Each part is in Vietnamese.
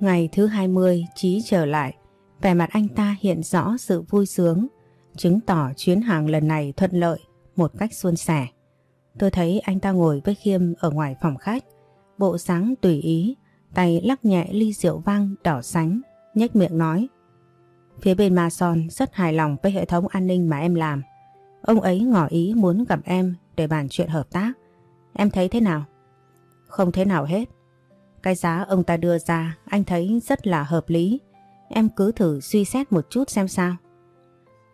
Ngày thứ 20 Chí trở lại, vẻ mặt anh ta hiện rõ sự vui sướng, chứng tỏ chuyến hàng lần này thuận lợi một cách suôn sẻ. Tôi thấy anh ta ngồi với Khiêm ở ngoài phòng khách, bộ sáng tùy ý, tay lắc nhẹ ly rượu vang đỏ sánh, nhếch miệng nói. Phía bên Ma Son rất hài lòng với hệ thống an ninh mà em làm. Ông ấy ngỏ ý muốn gặp em để bàn chuyện hợp tác. Em thấy thế nào? Không thế nào hết. Cái giá ông ta đưa ra anh thấy rất là hợp lý. Em cứ thử suy xét một chút xem sao.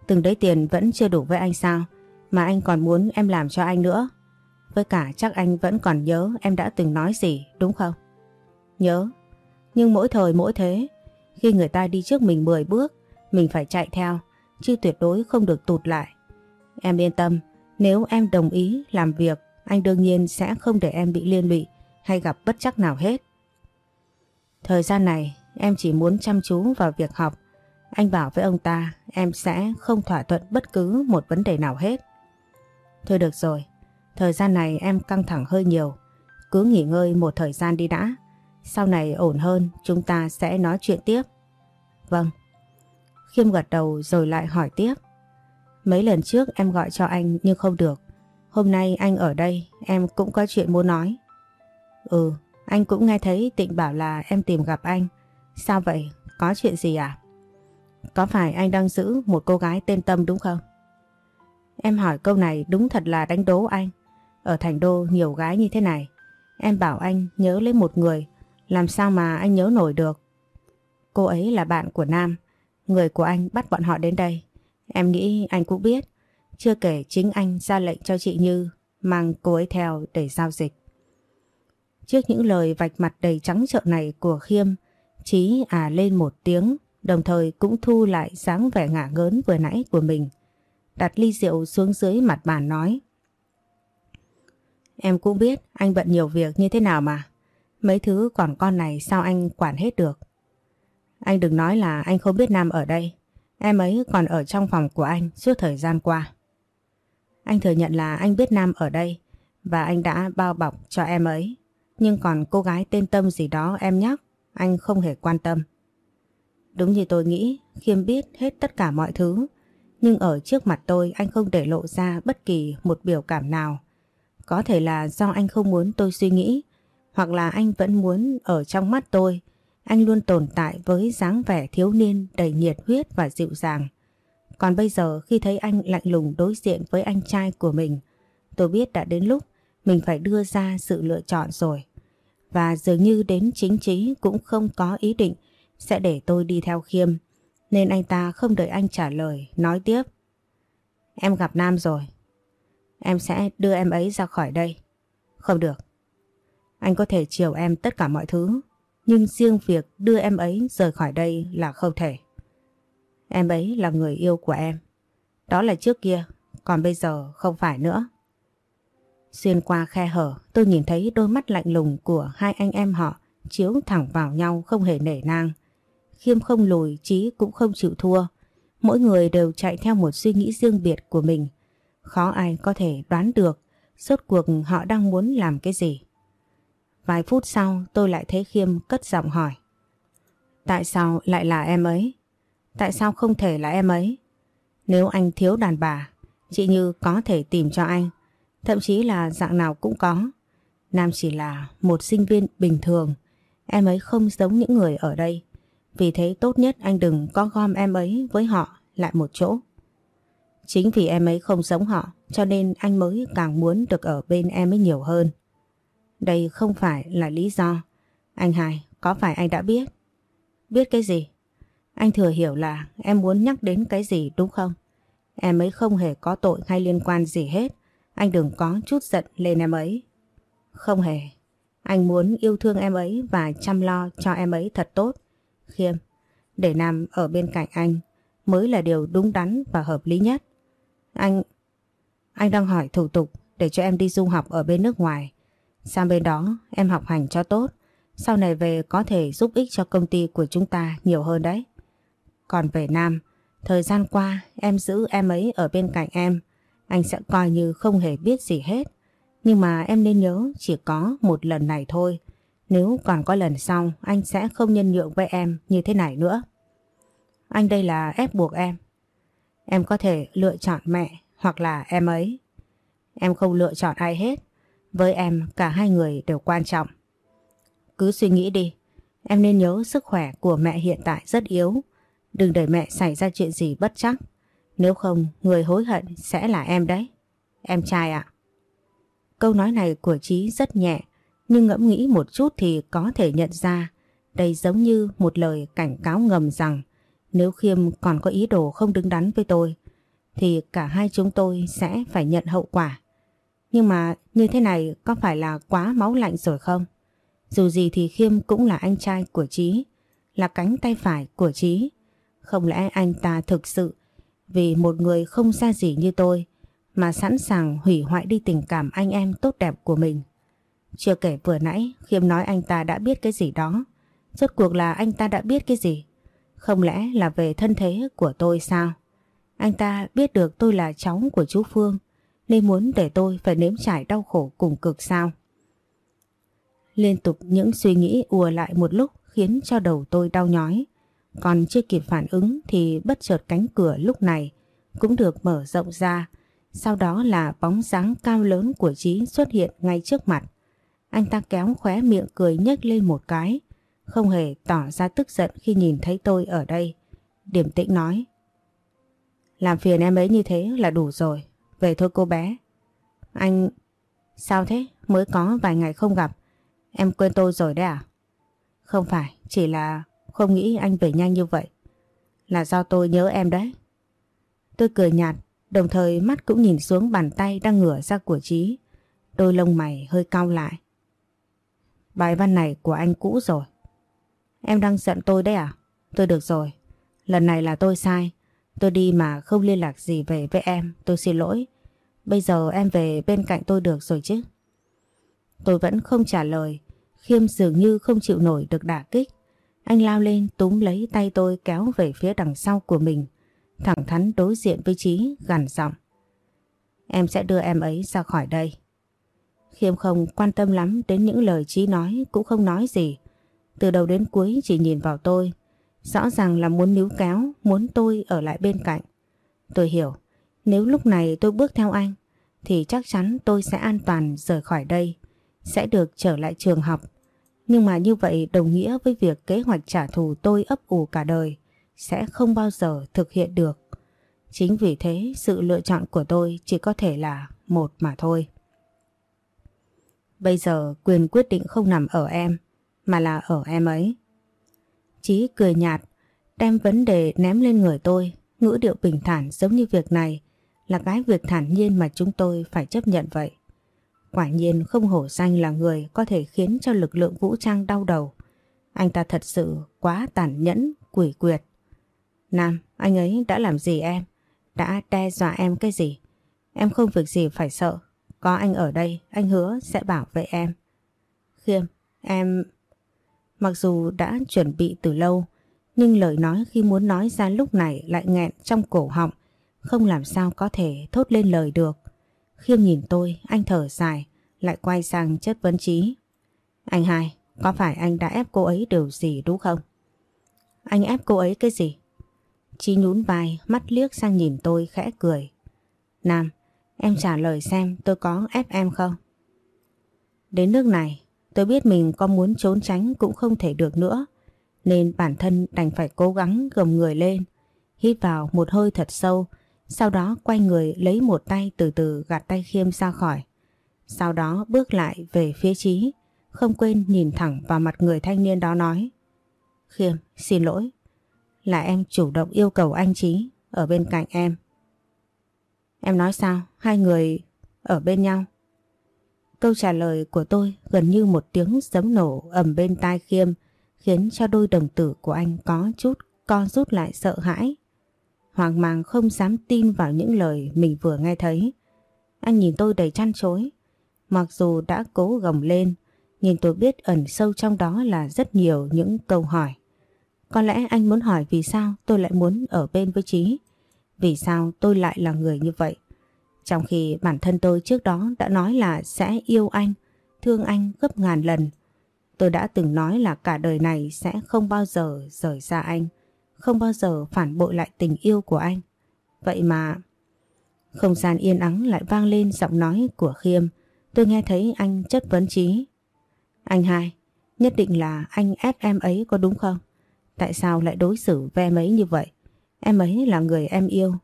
Từng đấy tiền vẫn chưa đủ với anh sao? Mà anh còn muốn em làm cho anh nữa. Với cả chắc anh vẫn còn nhớ em đã từng nói gì đúng không? Nhớ. Nhưng mỗi thời mỗi thế, khi người ta đi trước mình 10 bước, mình phải chạy theo, chứ tuyệt đối không được tụt lại. Em yên tâm, nếu em đồng ý làm việc, anh đương nhiên sẽ không để em bị liên lụy hay gặp bất chắc nào hết. Thời gian này em chỉ muốn chăm chú vào việc học. Anh bảo với ông ta em sẽ không thỏa thuận bất cứ một vấn đề nào hết. Thôi được rồi, thời gian này em căng thẳng hơi nhiều. Cứ nghỉ ngơi một thời gian đi đã. Sau này ổn hơn chúng ta sẽ nói chuyện tiếp. Vâng. Khiêm gật đầu rồi lại hỏi tiếp. Mấy lần trước em gọi cho anh nhưng không được. Hôm nay anh ở đây em cũng có chuyện muốn nói. Ừ, anh cũng nghe thấy Tịnh bảo là em tìm gặp anh. Sao vậy? Có chuyện gì à? Có phải anh đang giữ một cô gái tên Tâm đúng không? Em hỏi câu này đúng thật là đánh đố anh. Ở thành đô nhiều gái như thế này. Em bảo anh nhớ lấy một người. Làm sao mà anh nhớ nổi được? Cô ấy là bạn của Nam. Người của anh bắt bọn họ đến đây. Em nghĩ anh cũng biết. Chưa kể chính anh ra lệnh cho chị Như mang cô ấy theo để giao dịch. Trước những lời vạch mặt đầy trắng trợn này của Khiêm, Chí à lên một tiếng, đồng thời cũng thu lại dáng vẻ ngả ngớn vừa nãy của mình. Đặt ly rượu xuống dưới mặt bàn nói. Em cũng biết anh bận nhiều việc như thế nào mà. Mấy thứ còn con này sao anh quản hết được. Anh đừng nói là anh không biết Nam ở đây. Em ấy còn ở trong phòng của anh suốt thời gian qua. Anh thừa nhận là anh biết Nam ở đây và anh đã bao bọc cho em ấy. Nhưng còn cô gái tên Tâm gì đó em nhắc, anh không hề quan tâm. Đúng như tôi nghĩ, Khiêm biết hết tất cả mọi thứ. Nhưng ở trước mặt tôi anh không để lộ ra bất kỳ một biểu cảm nào. Có thể là do anh không muốn tôi suy nghĩ, hoặc là anh vẫn muốn ở trong mắt tôi. Anh luôn tồn tại với dáng vẻ thiếu niên đầy nhiệt huyết và dịu dàng. Còn bây giờ khi thấy anh lạnh lùng đối diện với anh trai của mình, tôi biết đã đến lúc mình phải đưa ra sự lựa chọn rồi. Và dường như đến chính trí cũng không có ý định sẽ để tôi đi theo khiêm. Nên anh ta không đợi anh trả lời, nói tiếp. Em gặp Nam rồi. Em sẽ đưa em ấy ra khỏi đây. Không được. Anh có thể chiều em tất cả mọi thứ. Nhưng riêng việc đưa em ấy rời khỏi đây là không thể. Em ấy là người yêu của em. Đó là trước kia, còn bây giờ không phải nữa. Xuyên qua khe hở tôi nhìn thấy đôi mắt lạnh lùng của hai anh em họ chiếu thẳng vào nhau không hề nể nang. Khiêm không lùi, Chí cũng không chịu thua. Mỗi người đều chạy theo một suy nghĩ riêng biệt của mình. Khó ai có thể đoán được rốt cuộc họ đang muốn làm cái gì. Vài phút sau tôi lại thấy Khiêm cất giọng hỏi. Tại sao lại là em ấy? Tại sao không thể là em ấy? Nếu anh thiếu đàn bà, chị Như có thể tìm cho anh Thậm chí là dạng nào cũng có. Nam chỉ là một sinh viên bình thường. Em ấy không giống những người ở đây. Vì thế tốt nhất anh đừng có gom em ấy với họ lại một chỗ. Chính vì em ấy không giống họ cho nên anh mới càng muốn được ở bên em ấy nhiều hơn. Đây không phải là lý do. Anh Hải, có phải anh đã biết? Biết cái gì? Anh thừa hiểu là em muốn nhắc đến cái gì đúng không? Em ấy không hề có tội hay liên quan gì hết. Anh đừng có chút giận lên em ấy. Không hề. Anh muốn yêu thương em ấy và chăm lo cho em ấy thật tốt. Khiêm, để Nam ở bên cạnh anh mới là điều đúng đắn và hợp lý nhất. Anh... Anh đang hỏi thủ tục để cho em đi du học ở bên nước ngoài. Sang bên đó em học hành cho tốt. Sau này về có thể giúp ích cho công ty của chúng ta nhiều hơn đấy. Còn về Nam, thời gian qua em giữ em ấy ở bên cạnh em. Anh sẽ coi như không hề biết gì hết. Nhưng mà em nên nhớ chỉ có một lần này thôi. Nếu còn có lần sau, anh sẽ không nhân nhượng với em như thế này nữa. Anh đây là ép buộc em. Em có thể lựa chọn mẹ hoặc là em ấy. Em không lựa chọn ai hết. Với em, cả hai người đều quan trọng. Cứ suy nghĩ đi. Em nên nhớ sức khỏe của mẹ hiện tại rất yếu. Đừng để mẹ xảy ra chuyện gì bất chắc. Nếu không người hối hận sẽ là em đấy. Em trai ạ. Câu nói này của Trí rất nhẹ nhưng ngẫm nghĩ một chút thì có thể nhận ra đây giống như một lời cảnh cáo ngầm rằng nếu Khiêm còn có ý đồ không đứng đắn với tôi thì cả hai chúng tôi sẽ phải nhận hậu quả. Nhưng mà như thế này có phải là quá máu lạnh rồi không? Dù gì thì Khiêm cũng là anh trai của Trí, là cánh tay phải của Trí. Không lẽ anh ta thực sự vì một người không xa gì như tôi, mà sẵn sàng hủy hoại đi tình cảm anh em tốt đẹp của mình. Chưa kể vừa nãy, Khiêm nói anh ta đã biết cái gì đó. Rốt cuộc là anh ta đã biết cái gì? Không lẽ là về thân thế của tôi sao? Anh ta biết được tôi là cháu của chú Phương, nên muốn để tôi phải nếm trải đau khổ cùng cực sao? Liên tục những suy nghĩ ùa lại một lúc khiến cho đầu tôi đau nhói. Còn chưa kịp phản ứng thì bất chợt cánh cửa lúc này cũng được mở rộng ra. Sau đó là bóng dáng cao lớn của Chí xuất hiện ngay trước mặt. Anh ta kéo khóe miệng cười nhếch lên một cái, không hề tỏ ra tức giận khi nhìn thấy tôi ở đây. Điểm tĩnh nói. Làm phiền em ấy như thế là đủ rồi, về thôi cô bé. Anh... Sao thế? Mới có vài ngày không gặp. Em quên tôi rồi đấy à? Không phải, chỉ là không nghĩ anh về nhanh như vậy. Là do tôi nhớ em đấy. Tôi cười nhạt, đồng thời mắt cũng nhìn xuống bàn tay đang ngửa ra của Trí. Đôi lông mày hơi cau lại. Bài văn này của anh cũ rồi. Em đang giận tôi đấy à? Tôi được rồi. Lần này là tôi sai. Tôi đi mà không liên lạc gì về với em. Tôi xin lỗi. Bây giờ em về bên cạnh tôi được rồi chứ? Tôi vẫn không trả lời. Khiêm dường như không chịu nổi được đả kích. Anh lao lên túm lấy tay tôi kéo về phía đằng sau của mình. Thẳng thắn đối diện với Trí gằn giọng. Em sẽ đưa em ấy ra khỏi đây. Khiêm không quan tâm lắm đến những lời Chí nói cũng không nói gì. Từ đầu đến cuối chỉ nhìn vào tôi. Rõ ràng là muốn níu kéo, muốn tôi ở lại bên cạnh. Tôi hiểu, nếu lúc này tôi bước theo anh, thì chắc chắn tôi sẽ an toàn rời khỏi đây, sẽ được trở lại trường học. Nhưng mà như vậy đồng nghĩa với việc kế hoạch trả thù tôi ấp ủ cả đời sẽ không bao giờ thực hiện được. Chính vì thế sự lựa chọn của tôi chỉ có thể là một mà thôi. Bây giờ quyền quyết định không nằm ở em, mà là ở em ấy. Chí cười nhạt, đem vấn đề ném lên người tôi, ngữ điệu bình thản giống như việc này là cái việc thản nhiên mà chúng tôi phải chấp nhận vậy. Quả nhiên không hổ danh là người có thể khiến cho lực lượng vũ trang đau đầu. Anh ta thật sự quá tàn nhẫn, quỷ quyệt. Nam, anh ấy đã làm gì em? Đã đe dọa em cái gì? Em không việc gì phải sợ. Có anh ở đây, anh hứa sẽ bảo vệ em. Khiêm, em... Mặc dù đã chuẩn bị từ lâu, nhưng lời nói khi muốn nói ra lúc này lại nghẹn trong cổ họng, không làm sao có thể thốt lên lời được. Khiêm nhìn tôi, anh thở dài, lại quay sang chất vấn trí. Anh hai, có phải anh đã ép cô ấy điều gì đúng không? Anh ép cô ấy cái gì? Chí nhún vai, mắt liếc sang nhìn tôi khẽ cười. Nam, Em trả lời xem tôi có ép em không? Đến nước này, tôi biết mình có muốn trốn tránh cũng không thể được nữa. Nên bản thân đành phải cố gắng gầm người lên, hít vào một hơi thật sâu, sau đó quay người lấy một tay từ từ gạt tay Khiêm ra khỏi. Sau đó bước lại về phía Trí, không quên nhìn thẳng vào mặt người thanh niên đó nói. Khiêm, xin lỗi. Là em chủ động yêu cầu anh Trí ở bên cạnh em. Em nói sao? Hai người... ở bên nhau. Câu trả lời của tôi gần như một tiếng sấm nổ ầm bên tai Khiêm khiến cho đôi đồng tử của anh có chút co rút lại sợ hãi. Hoàng mang không dám tin vào những lời mình vừa nghe thấy. Anh nhìn tôi đầy chăn chối. Mặc dù đã cố gồng lên, nhưng tôi biết ẩn sâu trong đó là rất nhiều những câu hỏi. Có lẽ anh muốn hỏi vì sao tôi lại muốn ở bên với Trí. Vì sao tôi lại là người như vậy. Trong khi bản thân tôi trước đó đã nói là sẽ yêu anh, thương anh gấp ngàn lần. Tôi đã từng nói là cả đời này sẽ không bao giờ rời xa anh, không bao giờ phản bội lại tình yêu của anh. Vậy mà... Không gian yên ắng lại vang lên giọng nói của Khiêm. Tôi nghe thấy anh chất vấn trí. Anh hai, nhất định là anh ép em ấy có đúng không? Tại sao lại đối xử với em ấy như vậy? Em ấy là người em yêu.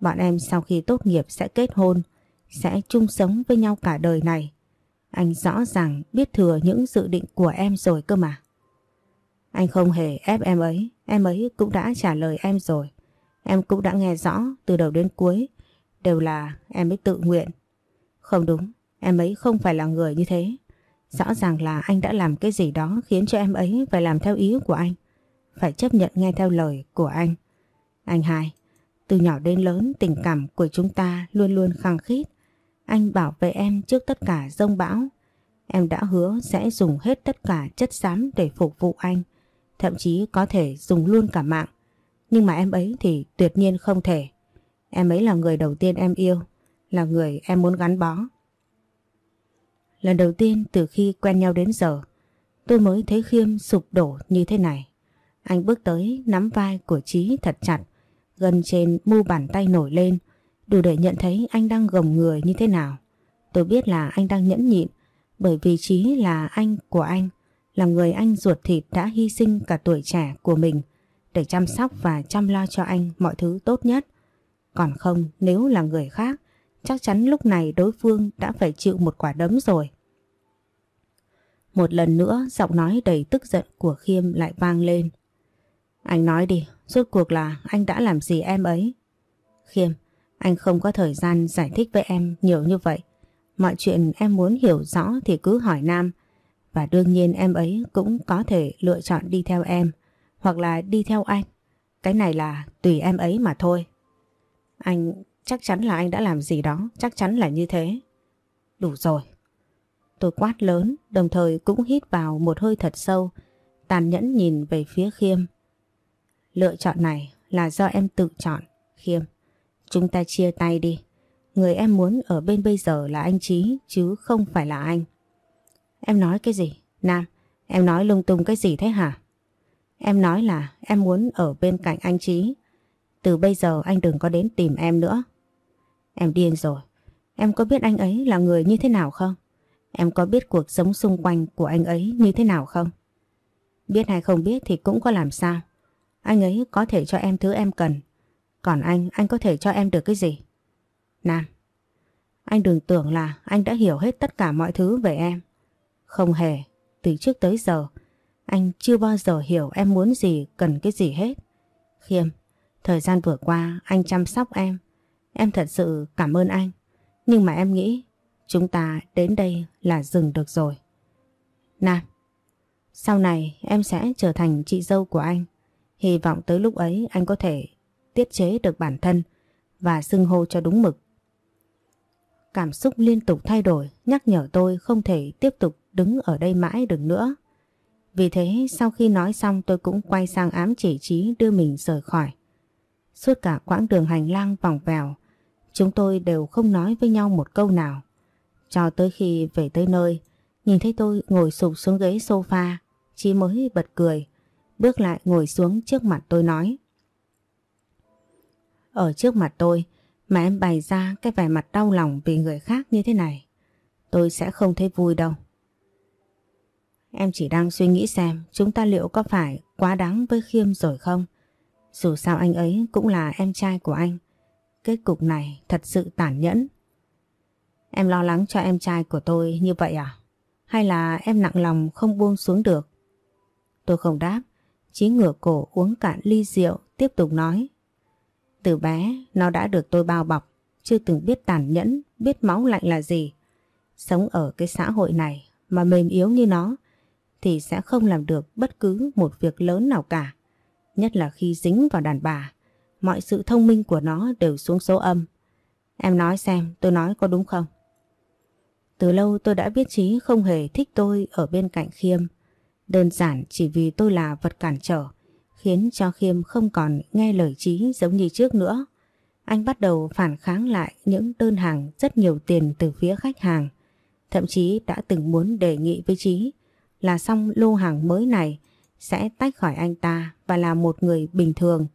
Bọn em sau khi tốt nghiệp sẽ kết hôn, sẽ chung sống với nhau cả đời này. Anh rõ ràng biết thừa những dự định của em rồi cơ mà. Anh không hề ép em ấy, em ấy cũng đã trả lời em rồi. Em cũng đã nghe rõ từ đầu đến cuối, đều là em ấy tự nguyện. Không đúng, em ấy không phải là người như thế. Rõ ràng là anh đã làm cái gì đó khiến cho em ấy phải làm theo ý của anh. Phải chấp nhận nghe theo lời của anh. Anh hai, từ nhỏ đến lớn tình cảm của chúng ta luôn luôn khăng khít. Anh bảo vệ em trước tất cả rông bão. Em đã hứa sẽ dùng hết tất cả chất xám để phục vụ anh. Thậm chí có thể dùng luôn cả mạng. Nhưng mà em ấy thì tuyệt nhiên không thể. Em ấy là người đầu tiên em yêu. Là người em muốn gắn bó. Lần đầu tiên từ khi quen nhau đến giờ tôi mới thấy Khiêm sụp đổ như thế này. Anh bước tới nắm vai của Trí thật chặt Gần trên mu bàn tay nổi lên đủ để nhận thấy anh đang gồng người như thế nào. Tôi biết là anh đang nhẫn nhịn bởi vì Chí là anh của anh, là người anh ruột thịt đã hy sinh cả tuổi trẻ của mình để chăm sóc và chăm lo cho anh mọi thứ tốt nhất. Còn không, nếu là người khác, chắc chắn lúc này đối phương đã phải chịu một quả đấm rồi. Một lần nữa giọng nói đầy tức giận của Khiêm lại vang lên. Anh nói đi, rốt cuộc là anh đã làm gì em ấy? Khiêm, anh không có thời gian giải thích với em nhiều như vậy. Mọi chuyện em muốn hiểu rõ thì cứ hỏi Nam. Và đương nhiên em ấy cũng có thể lựa chọn đi theo em hoặc là đi theo anh. Cái này là tùy em ấy mà thôi. Anh chắc chắn là anh đã làm gì đó, chắc chắn là như thế. Đủ rồi. Tôi quát lớn, đồng thời cũng hít vào một hơi thật sâu, tàn nhẫn nhìn về phía Khiêm. Lựa chọn này là do em tự chọn, Khiêm. Chúng ta chia tay đi. Người em muốn ở bên bây giờ là anh Trí chứ không phải là anh. Em nói cái gì? Nam, em nói lung tung cái gì thế hả? Em nói là em muốn ở bên cạnh anh Trí. Từ bây giờ anh đừng có đến tìm em nữa. Em điên rồi. Em có biết anh ấy là người như thế nào không? Em có biết cuộc sống xung quanh của anh ấy như thế nào không? Biết hay không biết thì cũng có làm sao. Anh ấy có thể cho em thứ em cần. Còn anh, anh có thể cho em được cái gì? Nam, anh đừng tưởng là anh đã hiểu hết tất cả mọi thứ về em. Không hề, từ trước tới giờ, anh chưa bao giờ hiểu em muốn gì, cần cái gì hết. Khiêm, thời gian vừa qua anh chăm sóc em. Em thật sự cảm ơn anh. Nhưng mà em nghĩ chúng ta đến đây là dừng được rồi. Nam, sau này em sẽ trở thành chị dâu của anh. Hy vọng tới lúc ấy anh có thể tiết chế được bản thân và xưng hô cho đúng mực. Cảm xúc liên tục thay đổi nhắc nhở tôi không thể tiếp tục đứng ở đây mãi được nữa. Vì thế sau khi nói xong tôi cũng quay sang ám chỉ trí đưa mình rời khỏi. Suốt cả quãng đường hành lang vòng vèo, chúng tôi đều không nói với nhau một câu nào. Cho tới khi về tới nơi, nhìn thấy tôi ngồi sụp xuống ghế sofa, Chí mới bật cười bước lại ngồi xuống trước mặt tôi nói. Ở trước mặt tôi mà em bày ra cái vẻ mặt đau lòng vì người khác như thế này, tôi sẽ không thấy vui đâu. Em chỉ đang suy nghĩ xem chúng ta liệu có phải quá đáng với Khiêm rồi không? Dù sao anh ấy cũng là em trai của anh. Kết cục này thật sự tàn nhẫn. Em lo lắng cho em trai của tôi như vậy à? Hay là em nặng lòng không buông xuống được? Tôi không đáp Chí ngửa cổ uống cạn ly rượu tiếp tục nói. Từ bé nó đã được tôi bao bọc, chưa từng biết tàn nhẫn biết máu lạnh là gì. Sống ở cái xã hội này mà mềm yếu như nó thì sẽ không làm được bất cứ một việc lớn nào cả. Nhất là khi dính vào đàn bà, mọi sự thông minh của nó đều xuống số âm. Em nói xem tôi nói có đúng không? Từ lâu tôi đã biết Chí không hề thích tôi ở bên cạnh Khiêm. Đơn giản chỉ vì tôi là vật cản trở, khiến cho Khiêm không còn nghe lời Chí giống như trước nữa. Anh bắt đầu phản kháng lại những đơn hàng rất nhiều tiền từ phía khách hàng. Thậm chí đã từng muốn đề nghị với Chí là xong lô hàng mới này sẽ tách khỏi anh ta và là một người bình thường.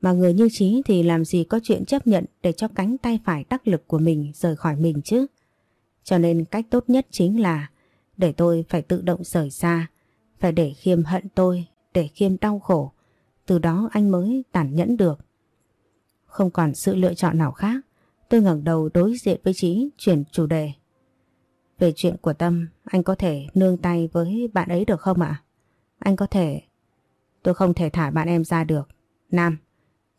Mà người như trí thì làm gì có chuyện chấp nhận để cho cánh tay phải đắc lực của mình rời khỏi mình chứ. Cho nên cách tốt nhất chính là để tôi phải tự động rời xa, phải để khiêm hận tôi, để khiêm đau khổ. Từ đó anh mới tàn nhẫn được. Không còn sự lựa chọn nào khác, tôi ngẩng đầu đối diện với trí chuyển chủ đề. Về chuyện của Tâm, anh có thể nương tay với bạn ấy được không ạ? Anh có thể... Tôi không thể thả bạn em ra được. Nam,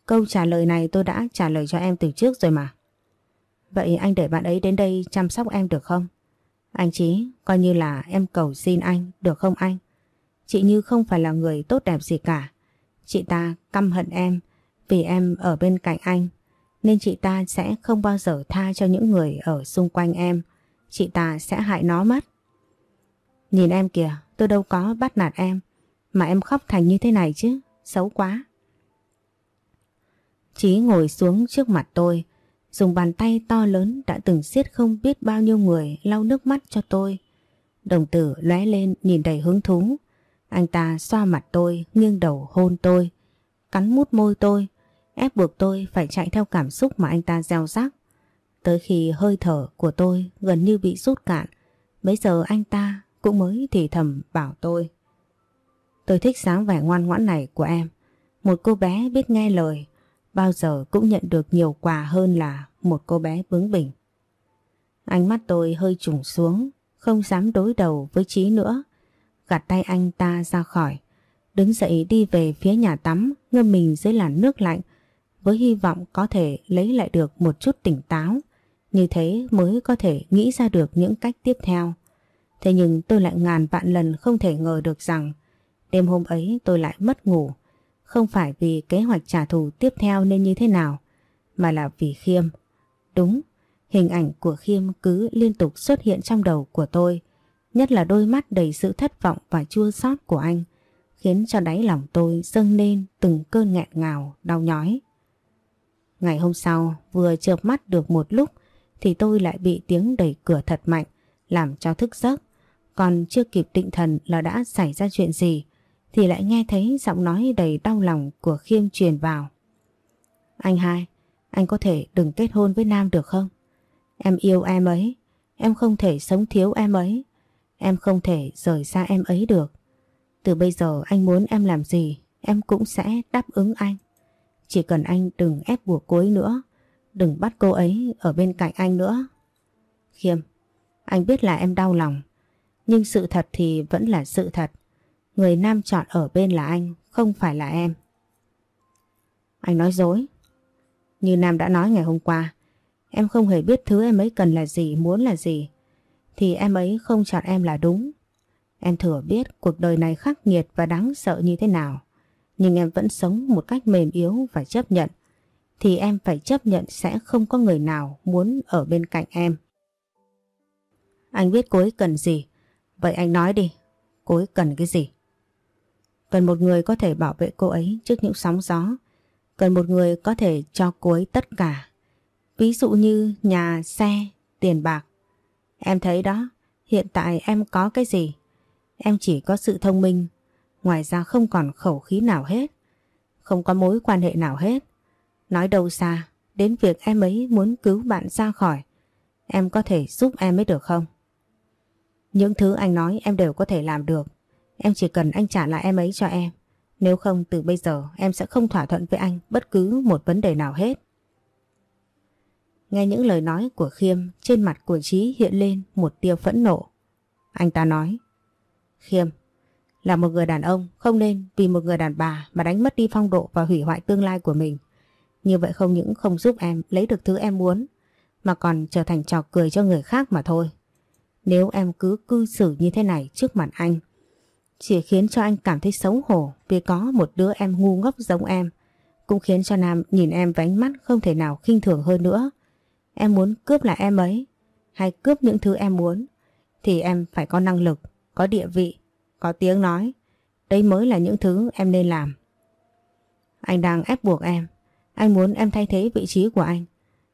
câu trả lời này tôi đã trả lời cho em từ trước rồi mà. Vậy anh để bạn ấy đến đây chăm sóc em được không? Anh Chí, coi như là em cầu xin anh, được không anh? Chị Như không phải là người tốt đẹp gì cả. Chị ta căm hận em vì em ở bên cạnh anh. Nên chị ta sẽ không bao giờ tha cho những người ở xung quanh em. Chị ta sẽ hại nó mất. Nhìn em kìa, tôi đâu có bắt nạt em. Mà em khóc thành như thế này chứ, xấu quá. Chí ngồi xuống trước mặt tôi, dùng bàn tay to lớn đã từng siết không biết bao nhiêu người lau nước mắt cho tôi. Đồng tử lóe lên nhìn đầy hứng thú. Anh ta xoa mặt tôi, nghiêng đầu hôn tôi, cắn mút môi tôi, ép buộc tôi phải chạy theo cảm xúc mà anh ta gieo rắc. Tới khi hơi thở của tôi gần như bị rút cạn, bây giờ anh ta cũng mới thì thầm bảo tôi. Tôi thích sáng vẻ ngoan ngoãn này của em. Một cô bé biết nghe lời, bao giờ cũng nhận được nhiều quà hơn là một cô bé bướng bỉnh. Ánh mắt tôi hơi trùng xuống, không dám đối đầu với Trí nữa. Gạt tay anh ta ra khỏi, đứng dậy đi về phía nhà tắm, ngâm mình dưới làn nước lạnh, với hy vọng có thể lấy lại được một chút tỉnh táo. Như thế mới có thể nghĩ ra được những cách tiếp theo. Thế nhưng tôi lại ngàn vạn lần không thể ngờ được rằng đêm hôm ấy tôi lại mất ngủ. Không phải vì kế hoạch trả thù tiếp theo nên như thế nào, mà là vì Khiêm. Đúng, hình ảnh của Khiêm cứ liên tục xuất hiện trong đầu của tôi, nhất là đôi mắt đầy sự thất vọng và chua xót của anh, khiến cho đáy lòng tôi dâng lên từng cơn nghẹn ngào, đau nhói. Ngày hôm sau, vừa chợp mắt được một lúc thì tôi lại bị tiếng đẩy cửa thật mạnh, làm cho thức giấc. Còn chưa kịp định thần là đã xảy ra chuyện gì thì lại nghe thấy giọng nói đầy đau lòng của Khiêm truyền vào. Anh hai, anh có thể đừng kết hôn với Nam được không? Em yêu em ấy, em không thể sống thiếu em ấy, em không thể rời xa em ấy được. Từ bây giờ anh muốn em làm gì, em cũng sẽ đáp ứng anh. Chỉ cần anh đừng ép buộc cối nữa, đừng bắt cô ấy ở bên cạnh anh nữa. Khiêm, anh biết là em đau lòng, nhưng sự thật thì vẫn là sự thật. Người Nam chọn ở bên là anh, không phải là em. Anh nói dối. Như Nam đã nói ngày hôm qua, em không hề biết thứ em ấy cần là gì, muốn là gì. Thì em ấy không chọn em là đúng. Em thừa biết cuộc đời này khắc nghiệt và đáng sợ như thế nào. Nhưng em vẫn sống một cách mềm yếu và chấp nhận. Thì em phải chấp nhận sẽ không có người nào muốn ở bên cạnh em. Anh biết cô ấy cần gì. Vậy anh nói đi, cô ấy cần cái gì? Cần một người có thể bảo vệ cô ấy trước những sóng gió. Cần một người có thể cho cô ấy tất cả. Ví dụ như nhà, xe, tiền bạc. Em thấy đó, hiện tại em có cái gì? Em chỉ có sự thông minh, ngoài ra không còn khẩu khí nào hết. Không có mối quan hệ nào hết. Nói đâu xa, đến việc em ấy muốn cứu bạn ra khỏi. Em có thể giúp em ấy được không? Những thứ anh nói em đều có thể làm được. Em chỉ cần anh trả lại em ấy cho em. Nếu không từ bây giờ em sẽ không thỏa thuận với anh bất cứ một vấn đề nào hết. Nghe những lời nói của Khiêm trên mặt của Trí hiện lên một tia phẫn nộ. Anh ta nói Khiêm là một người đàn ông không nên vì một người đàn bà mà đánh mất đi phong độ và hủy hoại tương lai của mình. Như vậy không những không giúp em lấy được thứ em muốn mà còn trở thành trò cười cho người khác mà thôi. Nếu em cứ cư xử như thế này trước mặt anh, chỉ khiến cho anh cảm thấy xấu hổ vì có một đứa em ngu ngốc giống em, cũng khiến cho Nam nhìn em với ánh mắt không thể nào khinh thường hơn nữa. Em muốn cướp lại em ấy, hay cướp những thứ em muốn, thì em phải có năng lực, có địa vị, có tiếng nói. Đây mới là những thứ em nên làm. Anh đang ép buộc em, anh muốn em thay thế vị trí của anh.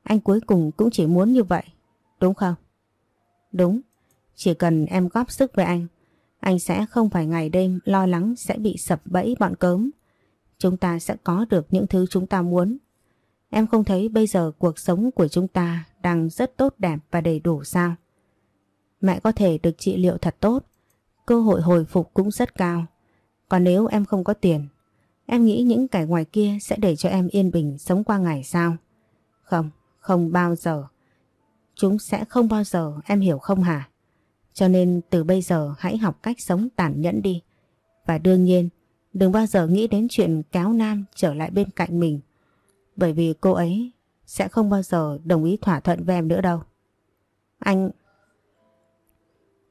Anh cuối cùng cũng chỉ muốn như vậy, đúng không? Đúng, chỉ cần em góp sức với anh, anh sẽ không phải ngày đêm lo lắng sẽ bị sập bẫy bọn cớm. Chúng ta sẽ có được những thứ chúng ta muốn. Em không thấy bây giờ cuộc sống của chúng ta đang rất tốt đẹp và đầy đủ sao? Mẹ có thể được trị liệu thật tốt, cơ hội hồi phục cũng rất cao. Còn nếu em không có tiền, em nghĩ những kẻ ngoài kia sẽ để cho em yên bình sống qua ngày sao? Không, không bao giờ. Chúng sẽ không bao giờ, em hiểu không hả? Cho nên từ bây giờ hãy học cách sống tàn nhẫn đi. Và đương nhiên, đừng bao giờ nghĩ đến chuyện kéo Nam trở lại bên cạnh mình. Bởi vì cô ấy sẽ không bao giờ đồng ý thỏa thuận với em nữa đâu. Anh...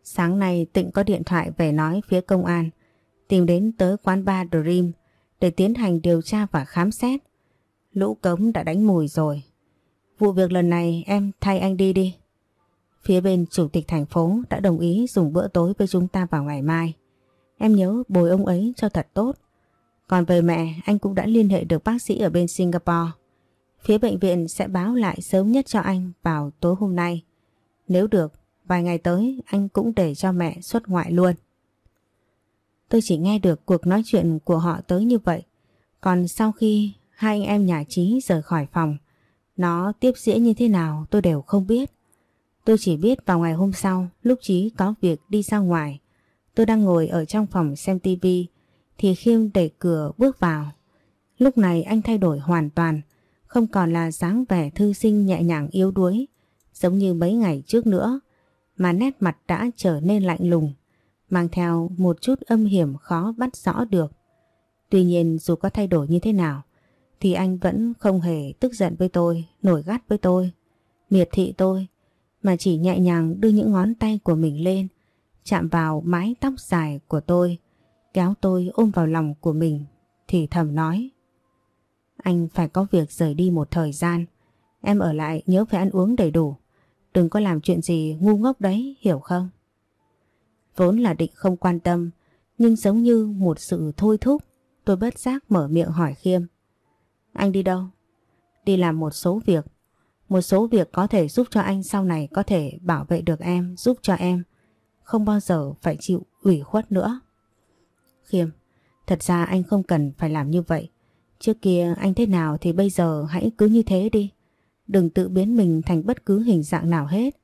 Sáng nay Tịnh có điện thoại về nói phía công an tìm đến tới quán bar Dream để tiến hành điều tra và khám xét. Lũ cấm đã đánh mùi rồi. Vụ việc lần này em thay anh đi đi. Phía bên chủ tịch thành phố đã đồng ý dùng bữa tối với chúng ta vào ngày mai. Em nhớ bồi ông ấy cho thật tốt. Còn về mẹ, anh cũng đã liên hệ được bác sĩ ở bên Singapore. Phía bệnh viện sẽ báo lại sớm nhất cho anh vào tối hôm nay. Nếu được, vài ngày tới anh cũng để cho mẹ xuất ngoại luôn. Tôi chỉ nghe được cuộc nói chuyện của họ tới như vậy. Còn sau khi hai anh em nhà trí rời khỏi phòng, nó tiếp diễn như thế nào tôi đều không biết. Tôi chỉ biết vào ngày hôm sau lúc trí có việc đi ra ngoài. Tôi đang ngồi ở trong phòng xem tivi thì Khiêm đẩy cửa bước vào. Lúc này anh thay đổi hoàn toàn, không còn là dáng vẻ thư sinh nhẹ nhàng yếu đuối giống như mấy ngày trước nữa mà nét mặt đã trở nên lạnh lùng mang theo một chút âm hiểm khó bắt rõ được. Tuy nhiên dù có thay đổi như thế nào thì anh vẫn không hề tức giận với tôi, nổi gắt với tôi, miệt thị tôi mà chỉ nhẹ nhàng đưa những ngón tay của mình lên chạm vào mái tóc dài của tôi kéo tôi ôm vào lòng của mình thì thầm nói Anh phải có việc rời đi một thời gian Em ở lại nhớ phải ăn uống đầy đủ Đừng có làm chuyện gì ngu ngốc đấy hiểu không? Vốn là định không quan tâm nhưng giống như một sự thôi thúc tôi bất giác mở miệng hỏi Khiêm Anh đi đâu? Đi làm một số việc một số việc có thể giúp cho anh sau này có thể bảo vệ được em, giúp cho em. Không bao giờ phải chịu ủy khuất nữa. Khiêm, thật ra anh không cần phải làm như vậy. Trước kia anh thế nào thì bây giờ hãy cứ như thế đi. Đừng tự biến mình thành bất cứ hình dạng nào hết.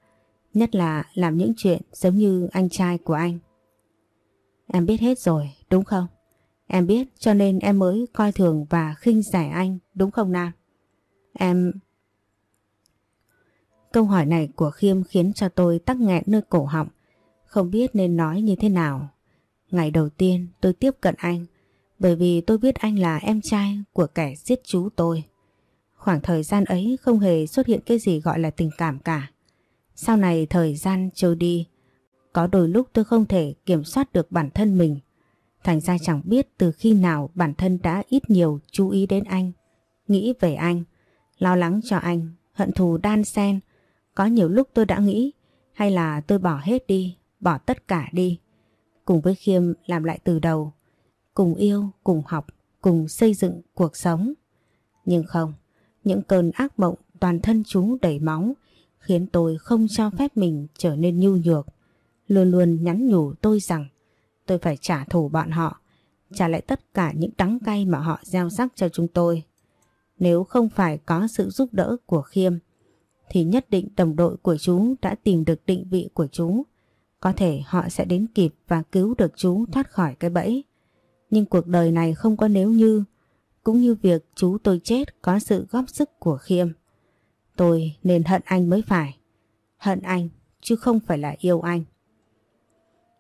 Nhất là làm những chuyện giống như anh trai của anh. Em biết hết rồi, đúng không? Em biết cho nên em mới coi thường và khinh rẻ anh, đúng không Nam? Em... Câu hỏi này của Khiêm khiến cho tôi tắc nghẹn nơi cổ họng, không biết nên nói như thế nào. Ngày đầu tiên tôi tiếp cận anh, bởi vì tôi biết anh là em trai của kẻ giết chú tôi. Khoảng thời gian ấy không hề xuất hiện cái gì gọi là tình cảm cả. Sau này thời gian trôi đi, có đôi lúc tôi không thể kiểm soát được bản thân mình. Thành ra chẳng biết từ khi nào bản thân đã ít nhiều chú ý đến anh, nghĩ về anh, lo lắng cho anh, hận thù đan xen, có nhiều lúc tôi đã nghĩ hay là tôi bỏ hết đi, bỏ tất cả đi. Cùng với Khiêm làm lại từ đầu, cùng yêu, cùng học, cùng xây dựng cuộc sống. Nhưng không, những cơn ác mộng toàn thân chú đầy máu khiến tôi không cho phép mình trở nên nhu nhược. Luôn luôn nhắn nhủ tôi rằng tôi phải trả thù bọn họ, trả lại tất cả những đắng cay mà họ gieo rắc cho chúng tôi. Nếu không phải có sự giúp đỡ của Khiêm, thì nhất định đồng đội của chú đã tìm được định vị của chú. Có thể họ sẽ đến kịp và cứu được chú thoát khỏi cái bẫy. Nhưng cuộc đời này không có nếu như, cũng như việc chú tôi chết có sự góp sức của Khiêm. Tôi nên hận anh mới phải. Hận anh, chứ không phải là yêu anh.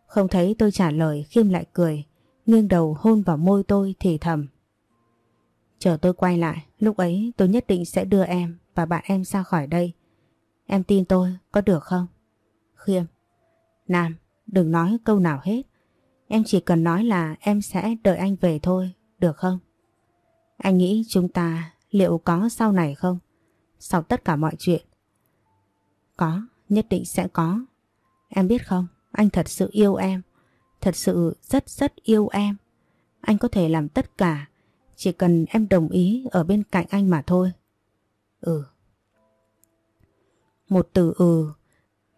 Không thấy tôi trả lời Khiêm lại cười, nghiêng đầu hôn vào môi tôi thì thầm. Chờ tôi quay lại, lúc ấy tôi nhất định sẽ đưa em và bạn em ra khỏi đây Em tin tôi, có được không? Khiêm. Nam, đừng nói câu nào hết. Em chỉ cần nói là em sẽ đợi anh về thôi, được không? Anh nghĩ chúng ta liệu có sau này không? Sau tất cả mọi chuyện. Có, nhất định sẽ có. Em biết không, anh thật sự yêu em. Thật sự rất rất yêu em. Anh có thể làm tất cả. Chỉ cần em đồng ý ở bên cạnh anh mà thôi. Ừ. Một từ ừ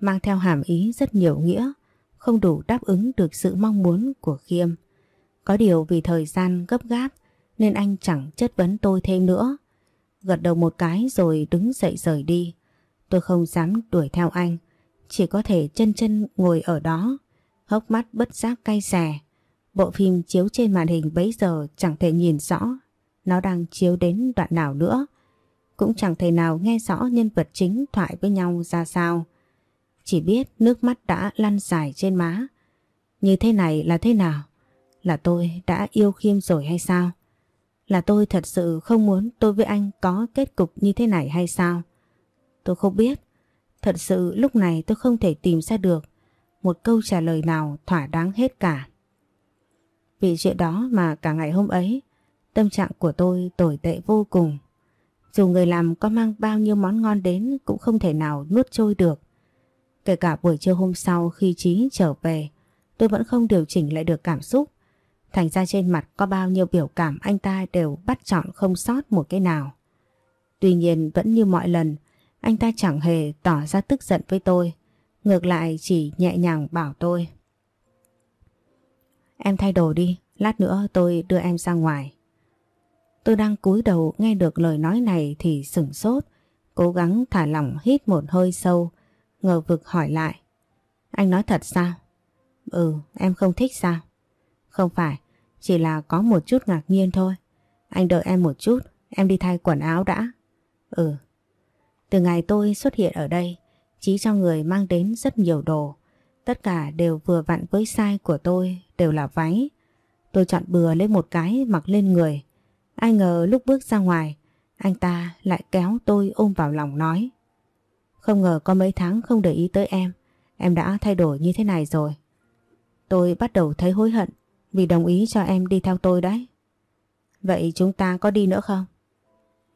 mang theo hàm ý rất nhiều nghĩa, không đủ đáp ứng được sự mong muốn của Khiêm. Có điều vì thời gian gấp gáp nên anh chẳng chất vấn tôi thêm nữa. Gật đầu một cái rồi đứng dậy rời đi. Tôi không dám đuổi theo anh, chỉ có thể chân chân ngồi ở đó, hốc mắt bất giác cay xè. Bộ phim chiếu trên màn hình bấy giờ chẳng thể nhìn rõ nó đang chiếu đến đoạn nào nữa. Cũng chẳng thể nào nghe rõ nhân vật chính thoại với nhau ra sao. Chỉ biết nước mắt đã lăn dài trên má. Như thế này là thế nào? Là tôi đã yêu Khiêm rồi hay sao? Là tôi thật sự không muốn tôi với anh có kết cục như thế này hay sao? Tôi không biết. Thật sự lúc này tôi không thể tìm ra được một câu trả lời nào thỏa đáng hết cả. Vì chuyện đó mà cả ngày hôm ấy, tâm trạng của tôi tồi tệ vô cùng. Dù người làm có mang bao nhiêu món ngon đến cũng không thể nào nuốt trôi được. Kể cả buổi trưa hôm sau khi Trí trở về, tôi vẫn không điều chỉnh lại được cảm xúc. Thành ra trên mặt có bao nhiêu biểu cảm anh ta đều bắt chọn không sót một cái nào. Tuy nhiên vẫn như mọi lần, anh ta chẳng hề tỏ ra tức giận với tôi. Ngược lại chỉ nhẹ nhàng bảo tôi. Em thay đồ đi, lát nữa tôi đưa em ra ngoài. Tôi đang cúi đầu nghe được lời nói này thì sửng sốt, cố gắng thả lỏng hít một hơi sâu, ngờ vực hỏi lại. Anh nói thật sao? Ừ, em không thích sao? Không phải, chỉ là có một chút ngạc nhiên thôi. Anh đợi em một chút, em đi thay quần áo đã. Ừ. Từ ngày tôi xuất hiện ở đây, Chí cho người mang đến rất nhiều đồ. Tất cả đều vừa vặn với size của tôi, đều là váy. Tôi chọn bừa lấy một cái mặc lên người. Ai ngờ lúc bước ra ngoài, anh ta lại kéo tôi ôm vào lòng nói. Không ngờ có mấy tháng không để ý tới em, em đã thay đổi như thế này rồi. Tôi bắt đầu thấy hối hận vì đồng ý cho em đi theo tôi đấy. Vậy chúng ta có đi nữa không?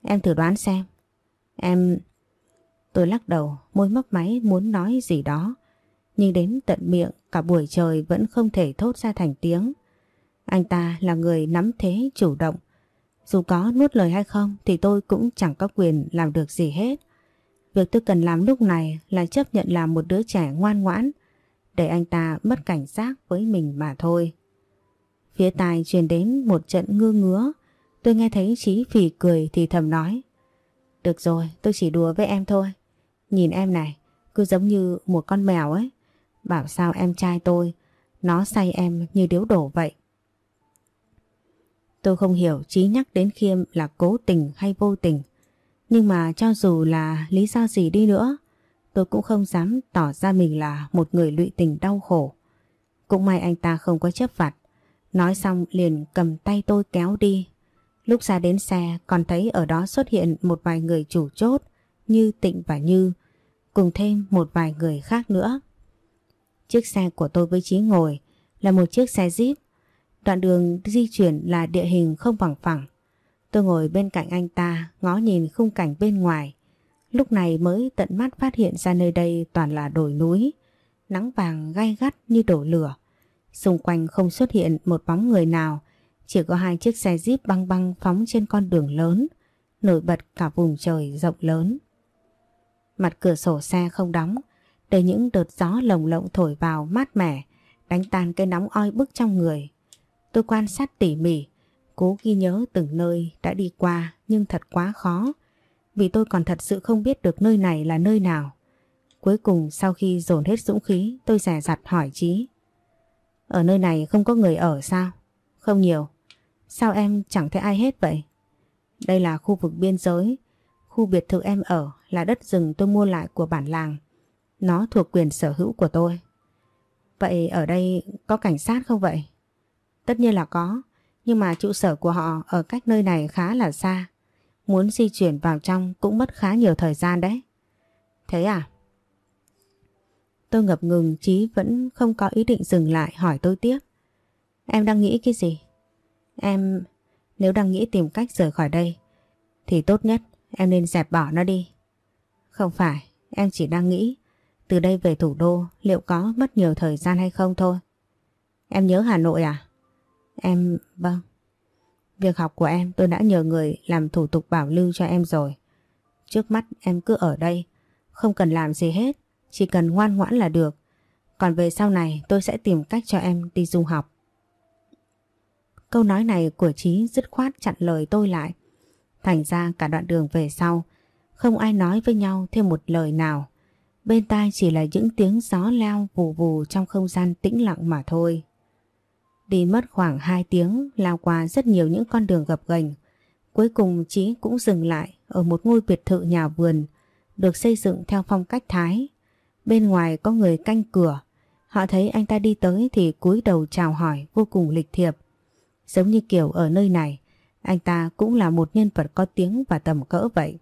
Em thử đoán xem. Em... Tôi lắc đầu, môi mấp máy muốn nói gì đó. Nhưng đến tận miệng cả buổi trời vẫn không thể thốt ra thành tiếng. Anh ta là người nắm thế chủ động. Dù có nuốt lời hay không thì tôi cũng chẳng có quyền làm được gì hết. Việc tôi cần làm lúc này là chấp nhận làm một đứa trẻ ngoan ngoãn để anh ta mất cảnh giác với mình mà thôi. Phía tai truyền đến một trận ngư ngứa. Tôi nghe thấy Chí phỉ cười thì thầm nói. Được rồi, tôi chỉ đùa với em thôi. Nhìn em này, cứ giống như một con mèo ấy. Bảo sao em trai tôi, nó say em như điếu đổ vậy. Tôi không hiểu Chí nhắc đến Khiêm là cố tình hay vô tình. Nhưng mà cho dù là lý do gì đi nữa, tôi cũng không dám tỏ ra mình là một người lụy tình đau khổ. Cũng may anh ta không có chấp vặt. Nói xong liền cầm tay tôi kéo đi. Lúc ra đến xe còn thấy ở đó xuất hiện một vài người chủ chốt như Tịnh và Như, cùng thêm một vài người khác nữa. Chiếc xe của tôi với Chí ngồi là một chiếc xe Jeep. Đoạn đường di chuyển là địa hình không bằng phẳng. Tôi ngồi bên cạnh anh ta ngó nhìn khung cảnh bên ngoài. Lúc này mới tận mắt phát hiện ra nơi đây toàn là đồi núi. Nắng vàng gai gắt như đổ lửa. Xung quanh không xuất hiện một bóng người nào. Chỉ có hai chiếc xe jeep băng băng phóng trên con đường lớn. Nổi bật cả vùng trời rộng lớn. Mặt cửa sổ xe không đóng. Để những đợt gió lồng lộng thổi vào mát mẻ. Đánh tan cái nóng oi bức trong người. Tôi quan sát tỉ mỉ, Cố ghi nhớ từng nơi đã đi qua, nhưng thật quá khó, vì tôi còn thật sự không biết được nơi này là nơi nào. Cuối cùng sau khi dồn hết dũng khí, tôi rẻ rặt hỏi Chí. Ở nơi này không có người ở sao? Không nhiều. Sao em chẳng thấy ai hết vậy? Đây là khu vực biên giới. Khu biệt thự em ở là đất rừng tôi mua lại của bản làng. Nó thuộc quyền sở hữu của tôi. Vậy ở đây có cảnh sát không vậy? Tất nhiên là có. Nhưng mà trụ sở của họ ở cách nơi này khá là xa. Muốn di chuyển vào trong cũng mất khá nhiều thời gian đấy. Thế à? Tôi ngập ngừng Chí vẫn không có ý định dừng lại hỏi tôi tiếp. Em đang nghĩ cái gì? Em... Nếu đang nghĩ tìm cách rời khỏi đây thì tốt nhất em nên dẹp bỏ nó đi. Không phải, em chỉ đang nghĩ từ đây về thủ đô liệu có mất nhiều thời gian hay không thôi. Em nhớ Hà Nội à? Em... vâng. Việc học của em tôi đã nhờ người làm thủ tục bảo lưu cho em rồi. Trước mắt em cứ ở đây, không cần làm gì hết, chỉ cần ngoan ngoãn là được. Còn về sau này tôi sẽ tìm cách cho em đi du học. Câu nói này của Trí dứt khoát chặn lời tôi lại. Thành ra cả đoạn đường về sau, không ai nói với nhau thêm một lời nào. Bên tai chỉ là những tiếng gió leo vù vù trong không gian tĩnh lặng mà thôi. Đi mất khoảng 2 tiếng lao qua rất nhiều những con đường gập ghềnh. Cuối cùng Chí cũng dừng lại ở một ngôi biệt thự nhà vườn được xây dựng theo phong cách Thái. Bên ngoài có người canh cửa. Họ thấy anh ta đi tới thì cúi đầu chào hỏi vô cùng lịch thiệp. Giống như kiểu ở nơi này, anh ta cũng là một nhân vật có tiếng và tầm cỡ vậy.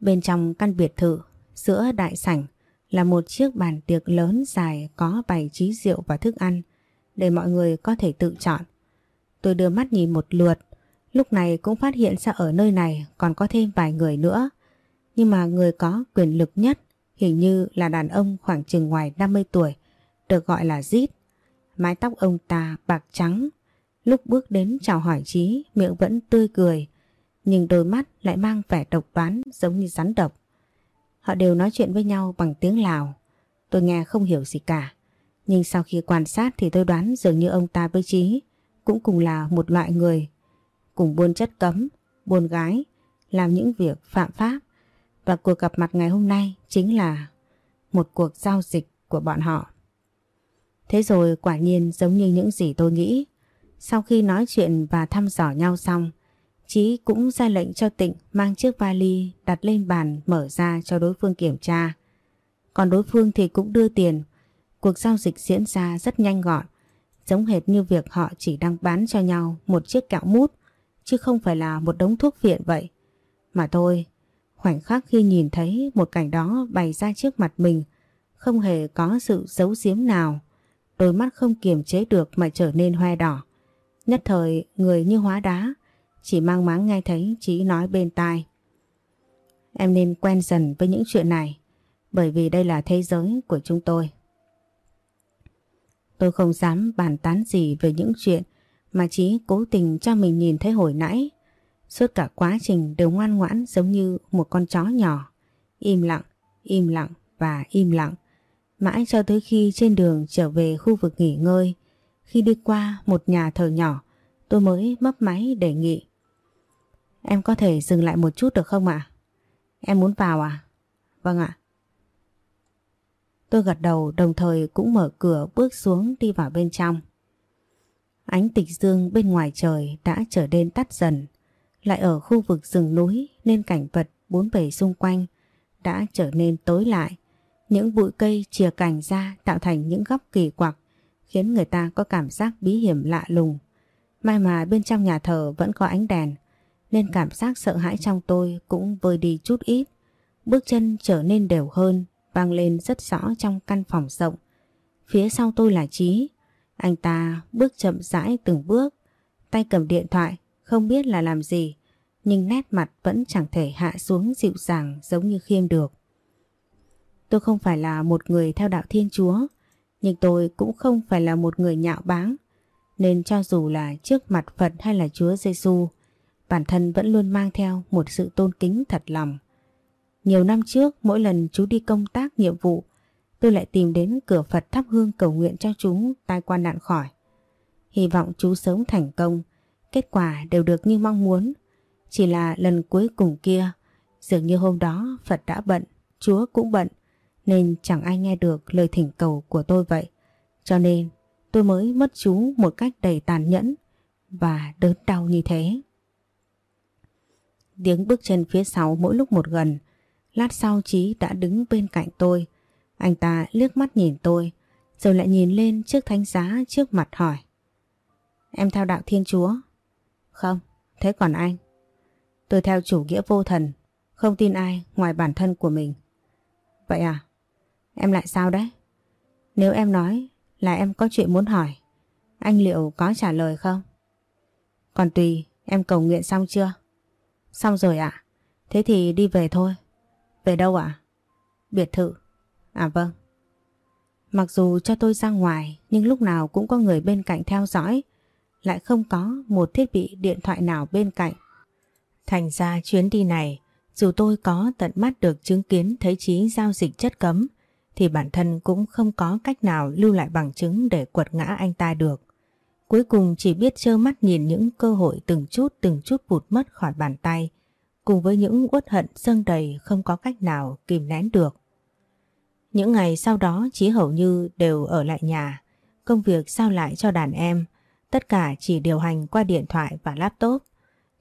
Bên trong căn biệt thự, giữa đại sảnh là một chiếc bàn tiệc lớn dài có bày trí rượu và thức ăn để mọi người có thể tự chọn. Tôi đưa mắt nhìn một lượt, lúc này cũng phát hiện ra ở nơi này còn có thêm vài người nữa. Nhưng mà người có quyền lực nhất hình như là đàn ông khoảng chừng ngoài 50 tuổi, được gọi là zit, Mái tóc ông ta bạc trắng, lúc bước đến chào hỏi Trí miệng vẫn tươi cười, nhưng đôi mắt lại mang vẻ độc đoán giống như rắn độc. Họ đều nói chuyện với nhau bằng tiếng Lào, tôi nghe không hiểu gì cả. Nhưng sau khi quan sát thì tôi đoán dường như ông ta với Trí cũng cùng là một loại người, cùng buôn chất cấm, buôn gái, làm những việc phạm pháp. Và cuộc gặp mặt ngày hôm nay chính là một cuộc giao dịch của bọn họ. Thế rồi quả nhiên giống như những gì tôi nghĩ. Sau khi nói chuyện và thăm dò nhau xong, Chí cũng ra lệnh cho Tịnh mang chiếc vali đặt lên bàn mở ra cho đối phương kiểm tra. Còn đối phương thì cũng đưa tiền Cuộc giao dịch diễn ra rất nhanh gọn, giống hệt như việc họ chỉ đang bán cho nhau một chiếc kẹo mút, chứ không phải là một đống thuốc viện vậy. Mà thôi, khoảnh khắc khi nhìn thấy một cảnh đó bày ra trước mặt mình, không hề có sự giấu giếm nào, đôi mắt không kiềm chế được mà trở nên hoe đỏ. Nhất thời người như hóa đá, chỉ mang máng nghe thấy chỉ nói bên tai. Em nên quen dần với những chuyện này, bởi vì đây là thế giới của chúng tôi. Tôi không dám bàn tán gì về những chuyện mà chỉ cố tình cho mình nhìn thấy hồi nãy. Suốt cả quá trình đều ngoan ngoãn giống như một con chó nhỏ. Im lặng, im lặng và im lặng. Mãi cho tới khi trên đường trở về khu vực nghỉ ngơi, khi đi qua một nhà thờ nhỏ, tôi mới mấp máy đề nghị. Em có thể dừng lại một chút được không ạ? Em muốn vào à? Vâng ạ. Tôi gật đầu đồng thời cũng mở cửa bước xuống đi vào bên trong. Ánh tịch dương bên ngoài trời đã trở nên tắt dần. Lại ở khu vực rừng núi nên cảnh vật bốn bề xung quanh đã trở nên tối lại. Những bụi cây chìa cành ra tạo thành những góc kỳ quặc khiến người ta có cảm giác bí hiểm lạ lùng. May mà bên trong nhà thờ vẫn có ánh đèn nên cảm giác sợ hãi trong tôi cũng vơi đi chút ít. Bước chân trở nên đều hơn vang lên rất rõ trong căn phòng rộng. Phía sau tôi là Trí. Anh ta bước chậm rãi từng bước, tay cầm điện thoại, không biết là làm gì, nhưng nét mặt vẫn chẳng thể hạ xuống dịu dàng giống như khiêm được. Tôi không phải là một người theo đạo Thiên Chúa, nhưng tôi cũng không phải là một người nhạo báng, nên cho dù là trước mặt Phật hay là Chúa Giêsu, bản thân vẫn luôn mang theo một sự tôn kính thật lòng. Nhiều năm trước mỗi lần chú đi công tác nhiệm vụ tôi lại tìm đến cửa Phật thắp hương cầu nguyện cho chú tai qua nạn khỏi. Hy vọng chú sớm thành công, kết quả đều được như mong muốn. Chỉ là lần cuối cùng kia, dường như hôm đó Phật đã bận, Chúa cũng bận, nên chẳng ai nghe được lời thỉnh cầu của tôi vậy. Cho nên tôi mới mất chú một cách đầy tàn nhẫn và đớn đau như thế. Tiếng bước chân phía sau mỗi lúc một gần, Lát sau Chí đã đứng bên cạnh tôi. Anh ta liếc mắt nhìn tôi, rồi lại nhìn lên chiếc thánh giá trước mặt hỏi. Em theo đạo Thiên Chúa? Không, thế còn anh? Tôi theo chủ nghĩa vô thần, Không tin ai ngoài bản thân của mình. Vậy à? Em lại sao đấy? Nếu em nói là em có chuyện muốn hỏi, anh liệu có trả lời không? Còn tùy, em cầu nguyện xong chưa? Xong rồi ạ. Thế thì đi về thôi. Về đâu ạ? Biệt thự. À vâng. Mặc dù cho tôi ra ngoài nhưng lúc nào cũng có người bên cạnh theo dõi. Lại không có một thiết bị điện thoại nào bên cạnh. Thành ra chuyến đi này dù tôi có tận mắt được chứng kiến thấy trí giao dịch chất cấm thì bản thân cũng không có cách nào lưu lại bằng chứng để quật ngã anh ta được. Cuối cùng chỉ biết trơ mắt nhìn những cơ hội từng chút từng chút vụt mất khỏi bàn tay cùng với những uất hận dâng đầy không có cách nào kìm nén được. Những ngày sau đó Chí hầu như đều ở lại nhà, công việc sao lại cho đàn em, tất cả chỉ điều hành qua điện thoại và laptop.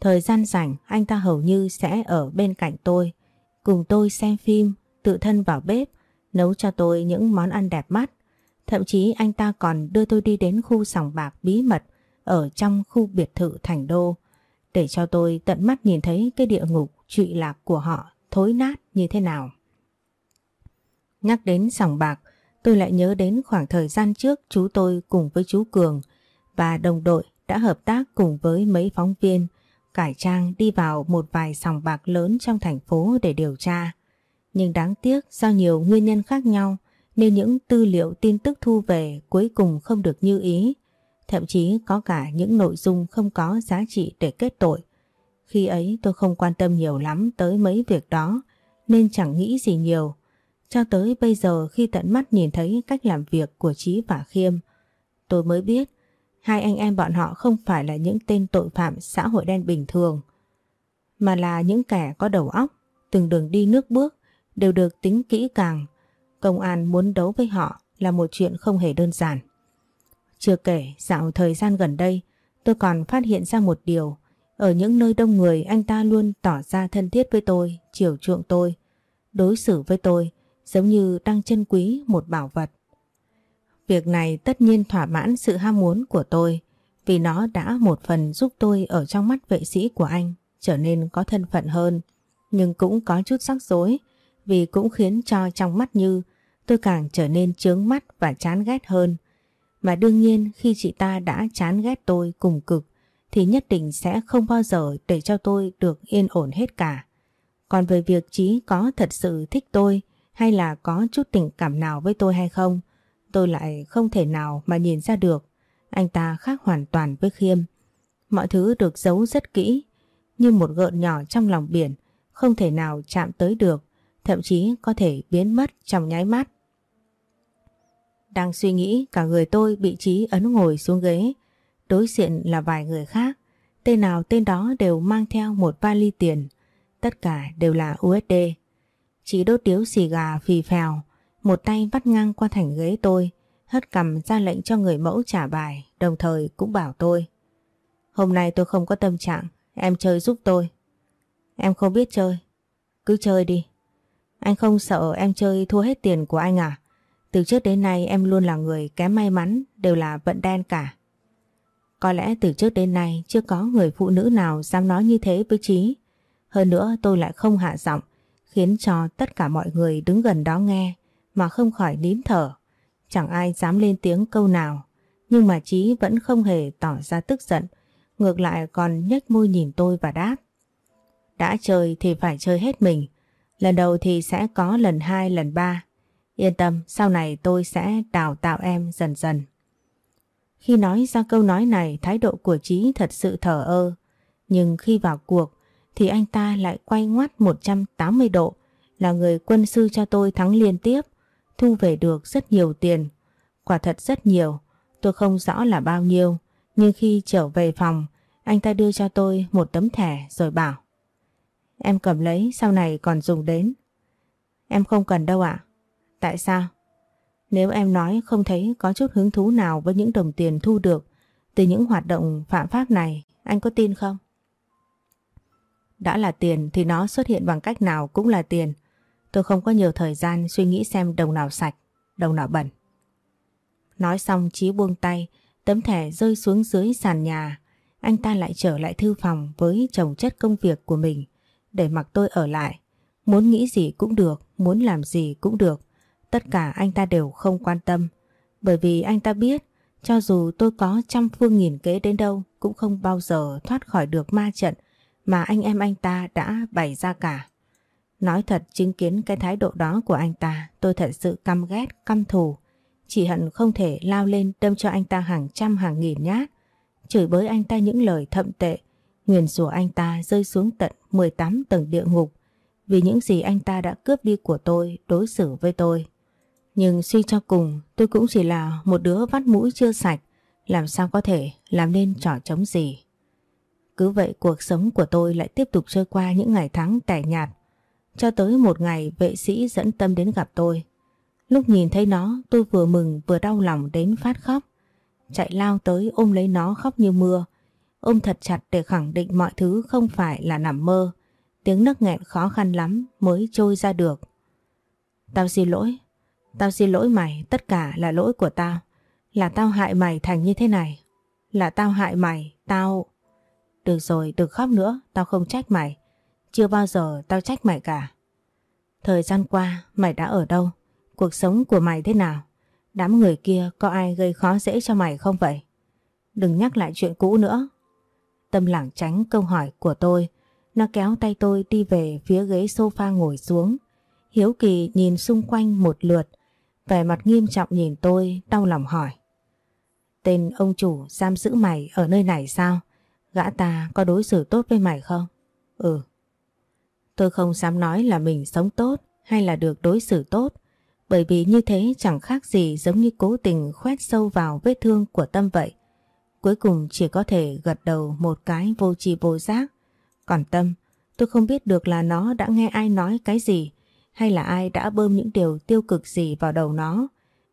Thời gian rảnh anh ta hầu như sẽ ở bên cạnh tôi, cùng tôi xem phim, tự thân vào bếp, nấu cho tôi những món ăn đẹp mắt. Thậm chí anh ta còn đưa tôi đi đến khu sòng bạc bí mật ở trong khu biệt thự thành đô để cho tôi tận mắt nhìn thấy cái địa ngục trụy lạc của họ thối nát như thế nào. Nhắc đến sòng bạc, tôi lại nhớ đến khoảng thời gian trước chú tôi cùng với chú Cường và đồng đội đã hợp tác cùng với mấy phóng viên cải trang đi vào một vài sòng bạc lớn trong thành phố để điều tra. Nhưng đáng tiếc do nhiều nguyên nhân khác nhau nên những tư liệu tin tức thu về cuối cùng không được như ý. Thậm chí có cả những nội dung không có giá trị để kết tội. Khi ấy tôi không quan tâm nhiều lắm tới mấy việc đó nên chẳng nghĩ gì nhiều. Cho tới bây giờ khi tận mắt nhìn thấy cách làm việc của Trí và Khiêm, tôi mới biết hai anh em bọn họ không phải là những tên tội phạm xã hội đen bình thường, mà là những kẻ có đầu óc, từng đường đi nước bước đều được tính kỹ càng. Công an muốn đấu với họ là một chuyện không hề đơn giản. Chưa kể dạo thời gian gần đây tôi còn phát hiện ra một điều. Ở những nơi đông người anh ta luôn tỏ ra thân thiết với tôi, chiều chuộng tôi, đối xử với tôi giống như đang chân quý một bảo vật. Việc này tất nhiên thỏa mãn sự ham muốn của tôi vì nó đã một phần giúp tôi ở trong mắt vệ sĩ của anh trở nên có thân phận hơn nhưng cũng có chút rắc rối vì cũng khiến cho trong mắt Như tôi càng trở nên chướng mắt và chán ghét hơn. Mà đương nhiên khi chị ta đã chán ghét tôi cùng cực thì nhất định sẽ không bao giờ để cho tôi được yên ổn hết cả. Còn về việc Chí có thật sự thích tôi hay là có chút tình cảm nào với tôi hay không, tôi lại không thể nào mà nhìn ra được. Anh ta khác hoàn toàn với Khiêm. Mọi thứ được giấu rất kỹ, như một gợn nhỏ trong lòng biển, không thể nào chạm tới được, thậm chí có thể biến mất trong nháy mắt. Đang suy nghĩ cả người tôi bị trí ấn ngồi xuống ghế, đối diện là vài người khác, tên nào tên đó đều mang theo một vali tiền, tất cả đều là USD. Chỉ đốt điếu xì gà phì phèo, một tay vắt ngang qua thành ghế tôi, hất cầm ra lệnh cho người mẫu trả bài, đồng thời cũng bảo tôi. Hôm nay tôi không có tâm trạng, em chơi giúp tôi. Em không biết chơi, cứ chơi đi. Anh không sợ em chơi thua hết tiền của anh à? Từ trước đến nay em luôn là người kém may mắn, đều là vận đen cả. Có lẽ từ trước đến nay chưa có người phụ nữ nào dám nói như thế với Trí. Hơn nữa tôi lại không hạ giọng, khiến cho tất cả mọi người đứng gần đó nghe mà không khỏi nín thở. Chẳng ai dám lên tiếng câu nào, nhưng mà Chí vẫn không hề tỏ ra tức giận, ngược lại còn nhếch môi nhìn tôi và đáp. Đã chơi thì phải chơi hết mình, lần đầu thì sẽ có lần hai, lần ba. Yên tâm, sau này tôi sẽ đào tạo em dần dần. Khi nói ra câu nói này, thái độ của Chí thật sự thở ơ, nhưng khi vào cuộc thì anh ta lại quay ngoắt 180 độ, là người quân sư cho tôi thắng liên tiếp, thu về được rất nhiều tiền. Quả thật rất nhiều, tôi không rõ là bao nhiêu, nhưng khi trở về phòng, anh ta đưa cho tôi một tấm thẻ rồi bảo. Em cầm lấy sau này còn dùng đến. Em không cần đâu ạ. Tại sao? Nếu em nói không thấy có chút hứng thú nào với những đồng tiền thu được từ những hoạt động phạm pháp này, anh có tin không? Đã là tiền thì nó xuất hiện bằng cách nào cũng là tiền. Tôi không có nhiều thời gian suy nghĩ xem đồng nào sạch, đồng nào bẩn. Nói xong Chí buông tay, tấm thẻ rơi xuống dưới sàn nhà. Anh ta lại trở lại thư phòng với chồng chất công việc của mình. để mặc tôi ở lại. Muốn nghĩ gì cũng được, muốn làm gì cũng được. Tất cả anh ta đều không quan tâm. Bởi vì anh ta biết cho dù tôi có trăm phương nghìn kế đến đâu cũng không bao giờ thoát khỏi được ma trận mà anh em anh ta đã bày ra cả. Nói thật chứng kiến cái thái độ đó của anh ta tôi thật sự căm ghét, căm thù. Chỉ hận không thể lao lên đâm cho anh ta hàng trăm hàng nghìn nhát. Chửi bới anh ta những lời thậm tệ. Nguyền rủa anh ta rơi xuống tận 18 tầng địa ngục. Vì những gì anh ta đã cướp đi của tôi đối xử với tôi. Nhưng suy cho cùng tôi cũng chỉ là một đứa vắt mũi chưa sạch. Làm sao có thể làm nên trò chống gì. Cứ vậy cuộc sống của tôi lại tiếp tục trôi qua những ngày tháng tẻ nhạt. Cho tới một ngày vệ sĩ dẫn tâm đến gặp tôi. Lúc nhìn thấy nó tôi vừa mừng vừa đau lòng đến phát khóc. Chạy lao tới ôm lấy nó khóc như mưa. Ôm thật chặt để khẳng định mọi thứ không phải là nằm mơ. Tiếng nấc nghẹn khó khăn lắm mới trôi ra được. Tao xin lỗi. Tao xin lỗi mày, tất cả là lỗi của tao. Là tao hại mày thành như thế này. Là tao hại mày, tao... Được rồi, đừng khóc nữa, tao không trách mày. Chưa bao giờ tao trách mày cả. Thời gian qua, mày đã ở đâu? Cuộc sống của mày thế nào? Đám người kia có ai gây khó dễ cho mày không vậy? Đừng nhắc lại chuyện cũ nữa. Tâm lảng tránh câu hỏi của tôi. Nó kéo tay tôi đi về phía ghế sofa ngồi xuống. Hiếu kỳ nhìn xung quanh một lượt. Vẻ mặt nghiêm trọng nhìn tôi, đau lòng hỏi. Tên ông chủ giam giữ mày ở nơi này sao? Gã ta có đối xử tốt với mày không? Ừ. Tôi không dám nói là mình sống tốt hay là được đối xử tốt bởi vì như thế chẳng khác gì giống như cố tình khoét sâu vào vết thương của tâm vậy. Cuối cùng chỉ có thể gật đầu một cái vô tri vô giác. Còn tâm, tôi không biết được là nó đã nghe ai nói cái gì hay là ai đã bơm những điều tiêu cực gì vào đầu nó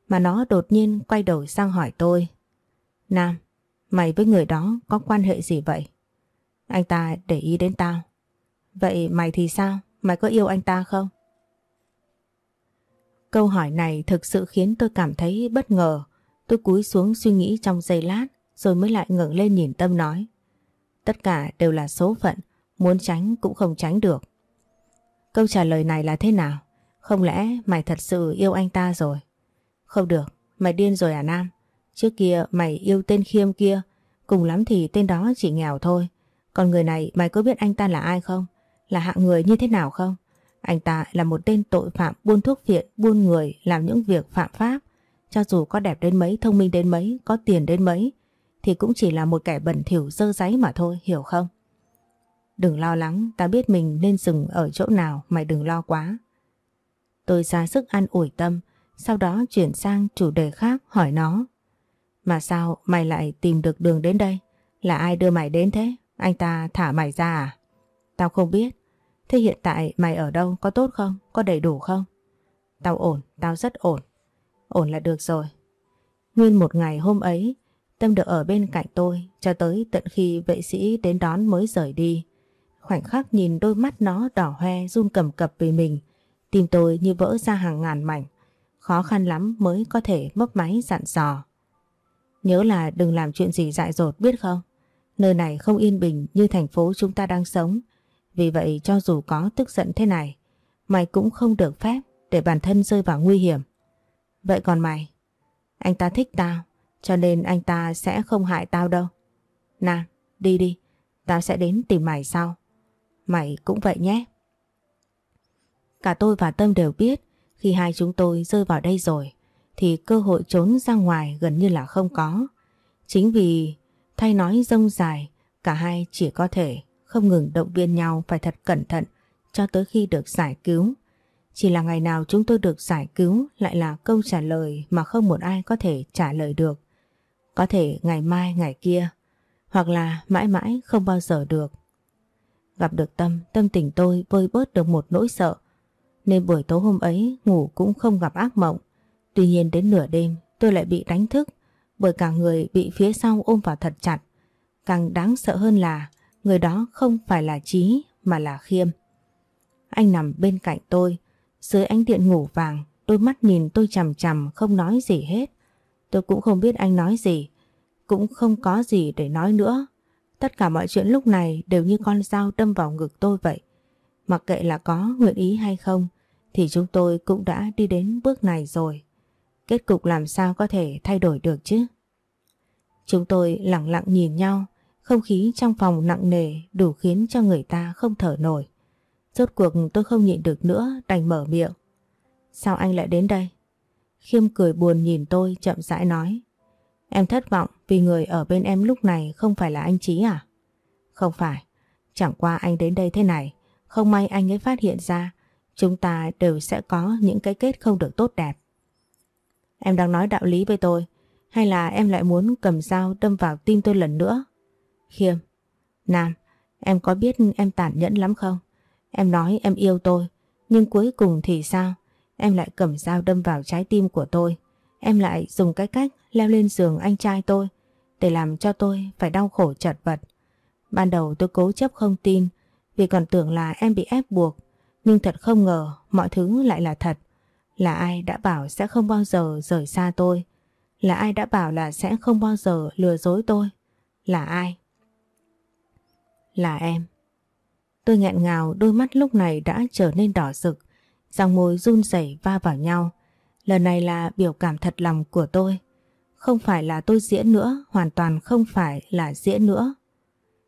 mà nó đột nhiên quay đầu sang hỏi tôi. Nam, mày với người đó có quan hệ gì vậy? Anh ta để ý đến tao. Vậy mày thì sao? Mày có yêu anh ta không? Câu hỏi này thực sự khiến tôi cảm thấy bất ngờ. Tôi cúi xuống suy nghĩ trong giây lát rồi mới lại ngẩng lên nhìn Tâm nói. Tất cả đều là số phận, muốn tránh cũng không tránh được. Câu trả lời này là thế nào? Không lẽ mày thật sự yêu anh ta rồi? Không được, mày điên rồi à Nam? Trước kia mày yêu tên Khiêm kia, cùng lắm thì tên đó chỉ nghèo thôi. Còn người này mày có biết anh ta là ai không? Là hạng người như thế nào không? Anh ta là một tên tội phạm buôn thuốc viện, buôn người, làm những việc phạm pháp. Cho dù có đẹp đến mấy, thông minh đến mấy, có tiền đến mấy, thì cũng chỉ là một kẻ bẩn thỉu dơ giấy mà thôi, hiểu không? Đừng lo lắng, ta biết mình nên dừng ở chỗ nào, mày đừng lo quá. Tôi ra sức ăn ủi tâm, sau đó chuyển sang chủ đề khác hỏi nó. Mà sao mày lại tìm được đường đến đây? Là ai đưa mày đến thế? Anh ta thả mày ra à? Tao không biết. Thế hiện tại mày ở đâu? Có tốt không? Có đầy đủ không? Tao ổn, tao rất ổn. Ổn là được rồi. Nguyên một ngày hôm ấy, Tâm được ở bên cạnh tôi cho tới tận khi vệ sĩ đến đón mới rời đi. Khoảnh khắc nhìn đôi mắt nó đỏ hoe run cầm cập vì mình, tim tôi như vỡ ra hàng ngàn mảnh. Khó khăn lắm mới có thể mấp máy dặn dò. Nhớ là đừng làm chuyện gì dại dột biết không? Nơi này không yên bình như thành phố chúng ta đang sống. Vì vậy cho dù có tức giận thế này, mày cũng không được phép để bản thân rơi vào nguy hiểm. Vậy còn mày? Anh ta thích tao, cho nên anh ta sẽ không hại tao đâu. Nào, đi đi, tao sẽ đến tìm mày sau. Mày cũng vậy nhé. Cả tôi và Tâm đều biết khi hai chúng tôi rơi vào đây rồi thì cơ hội trốn ra ngoài gần như là không có. Chính vì thay nói rông dài, cả hai chỉ có thể không ngừng động viên nhau phải thật cẩn thận cho tới khi được giải cứu. Chỉ là ngày nào chúng tôi được giải cứu lại là câu trả lời mà không một ai có thể trả lời được. Có thể ngày mai, ngày kia, hoặc là mãi mãi không bao giờ được. Gặp được Tâm, tâm tình tôi vơi bớt được một nỗi sợ. Nên buổi tối hôm ấy ngủ cũng không gặp ác mộng. Tuy nhiên đến nửa đêm tôi lại bị đánh thức bởi cả người bị phía sau ôm vào thật chặt. Càng đáng sợ hơn là người đó không phải là Trí mà là Khiêm. Anh nằm bên cạnh tôi, dưới ánh điện ngủ vàng, đôi mắt nhìn tôi chằm chằm không nói gì hết. Tôi cũng không biết anh nói gì, cũng không có gì để nói nữa. Tất cả mọi chuyện lúc này đều như con dao đâm vào ngực tôi vậy. Mặc kệ là có nguyện ý hay không thì chúng tôi cũng đã đi đến bước này rồi. Kết cục làm sao có thể thay đổi được chứ? Chúng tôi lặng lặng nhìn nhau, không khí trong phòng nặng nề đủ khiến cho người ta không thở nổi. Rốt cuộc tôi không nhịn được nữa đành mở miệng. Sao anh lại đến đây? Khiêm cười buồn nhìn tôi chậm rãi nói. Em thất vọng vì người ở bên em lúc này không phải là anh Trí à? Không phải, chẳng qua anh đến đây thế này, không may anh ấy phát hiện ra chúng ta đều sẽ có những cái kết không được tốt đẹp. Em đang nói đạo lý với tôi, hay là em lại muốn cầm dao đâm vào tim tôi lần nữa? Khiêm, Nam, em có biết em tàn nhẫn lắm không? Em nói em yêu tôi, nhưng cuối cùng thì sao? Em lại cầm dao đâm vào trái tim của tôi. Em lại dùng cái cách leo lên giường anh trai tôi để làm cho tôi phải đau khổ chật vật. Ban đầu tôi cố chấp không tin vì còn tưởng là em bị ép buộc. Nhưng thật không ngờ mọi thứ lại là thật. Là ai đã bảo sẽ không bao giờ rời xa tôi? Là ai đã bảo là sẽ không bao giờ lừa dối tôi? Là ai? Là em. Tôi nghẹn ngào đôi mắt lúc này đã trở nên đỏ rực. Dòng môi run rẩy va vào nhau. Lần này là biểu cảm thật lòng của tôi. Không phải là tôi diễn nữa, hoàn toàn không phải là diễn nữa.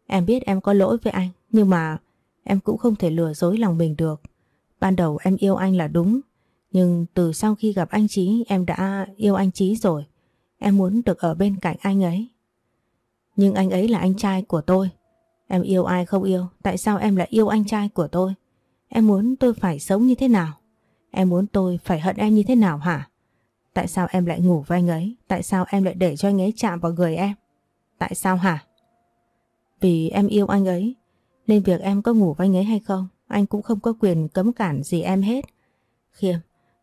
Em biết em có lỗi với anh, nhưng mà em cũng không thể lừa dối lòng mình được. Ban đầu em yêu anh là đúng, nhưng từ sau khi gặp anh Chí em đã yêu anh Chí rồi. Em muốn được ở bên cạnh anh ấy. Nhưng anh ấy là anh trai của tôi. Em yêu ai không yêu, tại sao em lại yêu anh trai của tôi? Em muốn tôi phải sống như thế nào? Em muốn tôi phải hận em như thế nào hả? Tại sao em lại ngủ với anh ấy? Tại sao em lại để cho anh ấy chạm vào người em? Tại sao hả? Vì em yêu anh ấy, nên việc em có ngủ với anh ấy hay không, anh cũng không có quyền cấm cản gì em hết. Khiêm,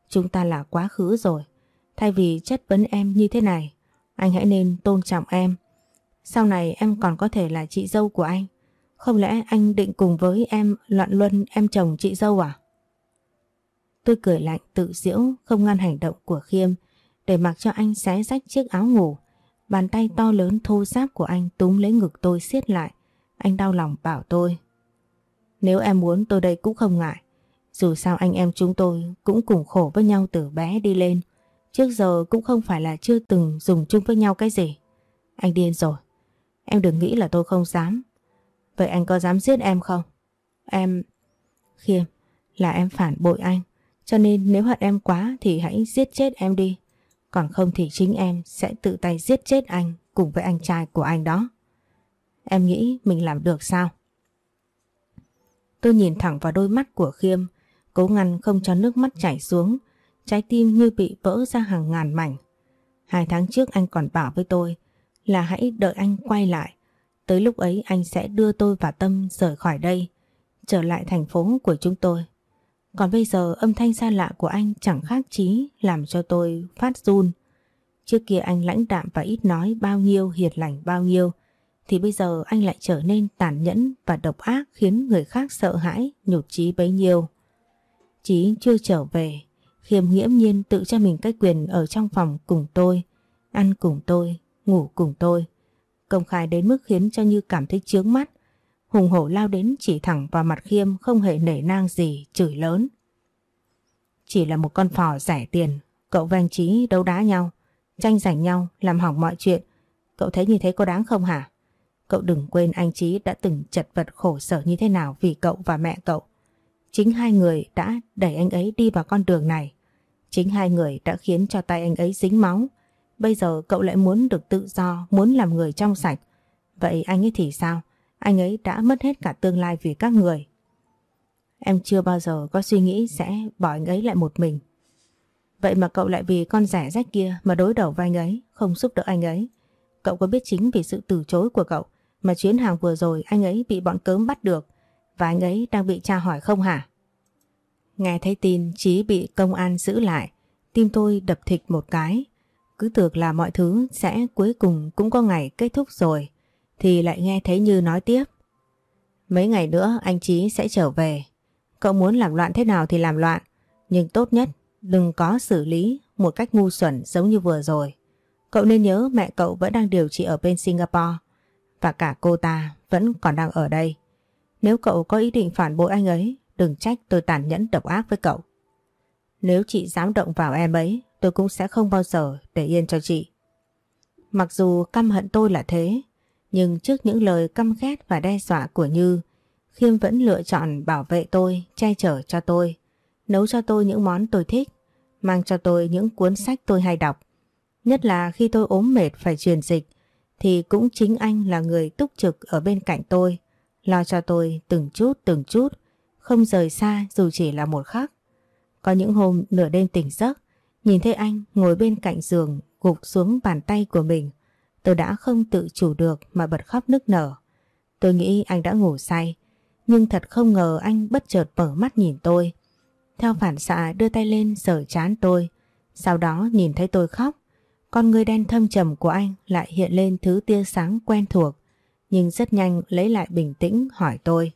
chúng ta là quá khứ rồi. Thay vì chất vấn em như thế này, anh hãy nên tôn trọng em. Sau này em còn có thể là chị dâu của anh. Không lẽ anh định cùng với em loạn luân, em chồng chị dâu à? Tôi cười lạnh, tự diễu không ngăn hành động của Khiêm, để mặc cho anh xé rách chiếc áo ngủ. Bàn tay to lớn thô ráp của anh túm lấy ngực tôi siết lại. Anh đau lòng bảo tôi. Nếu em muốn tôi đây cũng không ngại. Dù sao anh em chúng tôi cũng cùng khổ với nhau từ bé đi lên. Trước giờ cũng không phải là chưa từng dùng chung với nhau cái gì. Anh điên rồi. Em đừng nghĩ là tôi không dám. Vậy anh có dám giết em không? Em... Khiêm, là em phản bội anh. Cho nên nếu hận em quá thì hãy giết chết em đi. Còn không thì chính em sẽ tự tay giết chết anh cùng với anh trai của anh đó. Em nghĩ mình làm được sao? Tôi nhìn thẳng vào đôi mắt của Khiêm, cố ngăn không cho nước mắt chảy xuống, trái tim như bị vỡ ra hàng ngàn mảnh. Hai tháng trước anh còn bảo với tôi là hãy đợi anh quay lại. Tới lúc ấy anh sẽ đưa tôi và Tâm rời khỏi đây, trở lại thành phố của chúng tôi. Còn bây giờ âm thanh xa lạ của anh chẳng khác chí làm cho tôi phát run. Trước kia anh lãnh đạm và ít nói bao nhiêu hiền lành bao nhiêu thì bây giờ anh lại trở nên tàn nhẫn và độc ác khiến người khác sợ hãi, nhục chí bấy nhiêu. Chí chưa trở về, khiêm nghiễm nhiên tự cho mình cái quyền ở trong phòng cùng tôi, ăn cùng tôi, ngủ cùng tôi. Công khai đến mức khiến cho Như cảm thấy chướng mắt, hùng hổ lao đến chỉ thẳng vào mặt khiêm không hề nể nang gì, chửi lớn. Chỉ là một con phò rẻ tiền, cậu và anh Trí đấu đá nhau, tranh giành nhau, làm hỏng mọi chuyện. Cậu thấy như thế có đáng không hả? Cậu đừng quên anh trí đã từng chật vật khổ sở như thế nào vì cậu và mẹ cậu. Chính hai người đã đẩy anh ấy đi vào con đường này. Chính hai người đã khiến cho tay anh ấy dính máu. Bây giờ cậu lại muốn được tự do, muốn làm người trong sạch. Vậy anh ấy thì sao? Anh ấy đã mất hết cả tương lai vì các người. Em chưa bao giờ có suy nghĩ sẽ bỏ anh ấy lại một mình. Vậy mà cậu lại vì con rẻ rách kia mà đối đầu với anh ấy, không giúp đỡ anh ấy. Cậu có biết chính vì sự từ chối của cậu mà chuyến hàng vừa rồi anh ấy bị bọn cớm bắt được và anh ấy đang bị tra hỏi không hả? Nghe thấy tin Chí bị công an giữ lại, tim tôi đập thịt một cái. Cứ tưởng là mọi thứ sẽ cuối cùng cũng có ngày kết thúc rồi, thì lại nghe thấy Như nói tiếp. Mấy ngày nữa anh Chí sẽ trở về. Cậu muốn làm loạn thế nào thì làm loạn, nhưng tốt nhất đừng có xử lý một cách ngu xuẩn giống như vừa rồi. Cậu nên nhớ mẹ cậu vẫn đang điều trị ở bên Singapore và cả cô ta vẫn còn đang ở đây. Nếu cậu có ý định phản bội anh ấy đừng trách tôi tàn nhẫn độc ác với cậu. Nếu chị dám động vào em ấy, tôi cũng sẽ không bao giờ để yên cho chị. Mặc dù căm hận tôi là thế, nhưng trước những lời căm ghét và đe dọa của Như, Khiêm vẫn lựa chọn bảo vệ tôi, che chở cho tôi, nấu cho tôi những món tôi thích, mang cho tôi những cuốn sách tôi hay đọc. Nhất là khi tôi ốm mệt phải truyền dịch, thì cũng chính anh là người túc trực ở bên cạnh tôi, lo cho tôi từng chút từng chút, không rời xa dù chỉ là một khắc. Có những hôm nửa đêm tỉnh giấc, nhìn thấy anh ngồi bên cạnh giường gục xuống bàn tay của mình, tôi đã không tự chủ được mà bật khóc nức nở. Tôi nghĩ anh đã ngủ say, nhưng thật không ngờ anh bất chợt mở mắt nhìn tôi. Theo phản xạ đưa tay lên sờ chán tôi, sau đó nhìn thấy tôi khóc. Con người đen thâm trầm của anh lại hiện lên thứ tia sáng quen thuộc, nhưng rất nhanh lấy lại bình tĩnh hỏi tôi.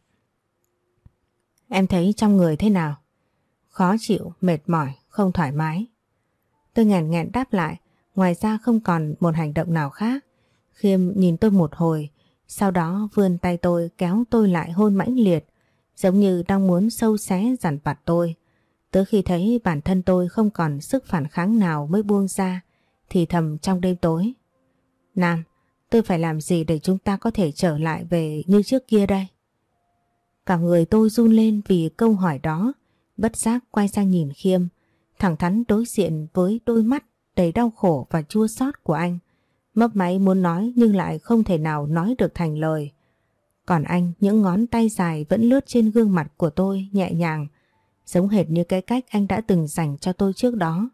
Em thấy trong người thế nào? Khó chịu, mệt mỏi, không thoải mái. Tôi ngàn ngẹn đáp lại, ngoài ra không còn một hành động nào khác. Khiêm nhìn tôi một hồi, sau đó vươn tay tôi kéo tôi lại hôn mãnh liệt, giống như đang muốn sâu xé dằn vặt tôi. Tới khi thấy bản thân tôi không còn sức phản kháng nào mới buông ra, thì thầm trong đêm tối. Nam, tôi phải làm gì để chúng ta có thể trở lại về như trước kia đây? Cả người tôi run lên vì câu hỏi đó, bất giác quay sang nhìn Khiêm, thẳng thắn đối diện với đôi mắt đầy đau khổ và chua xót của anh. Mấp máy muốn nói nhưng lại không thể nào nói được thành lời. Còn anh, những ngón tay dài vẫn lướt trên gương mặt của tôi nhẹ nhàng, giống hệt như cái cách anh đã từng dành cho tôi trước đó.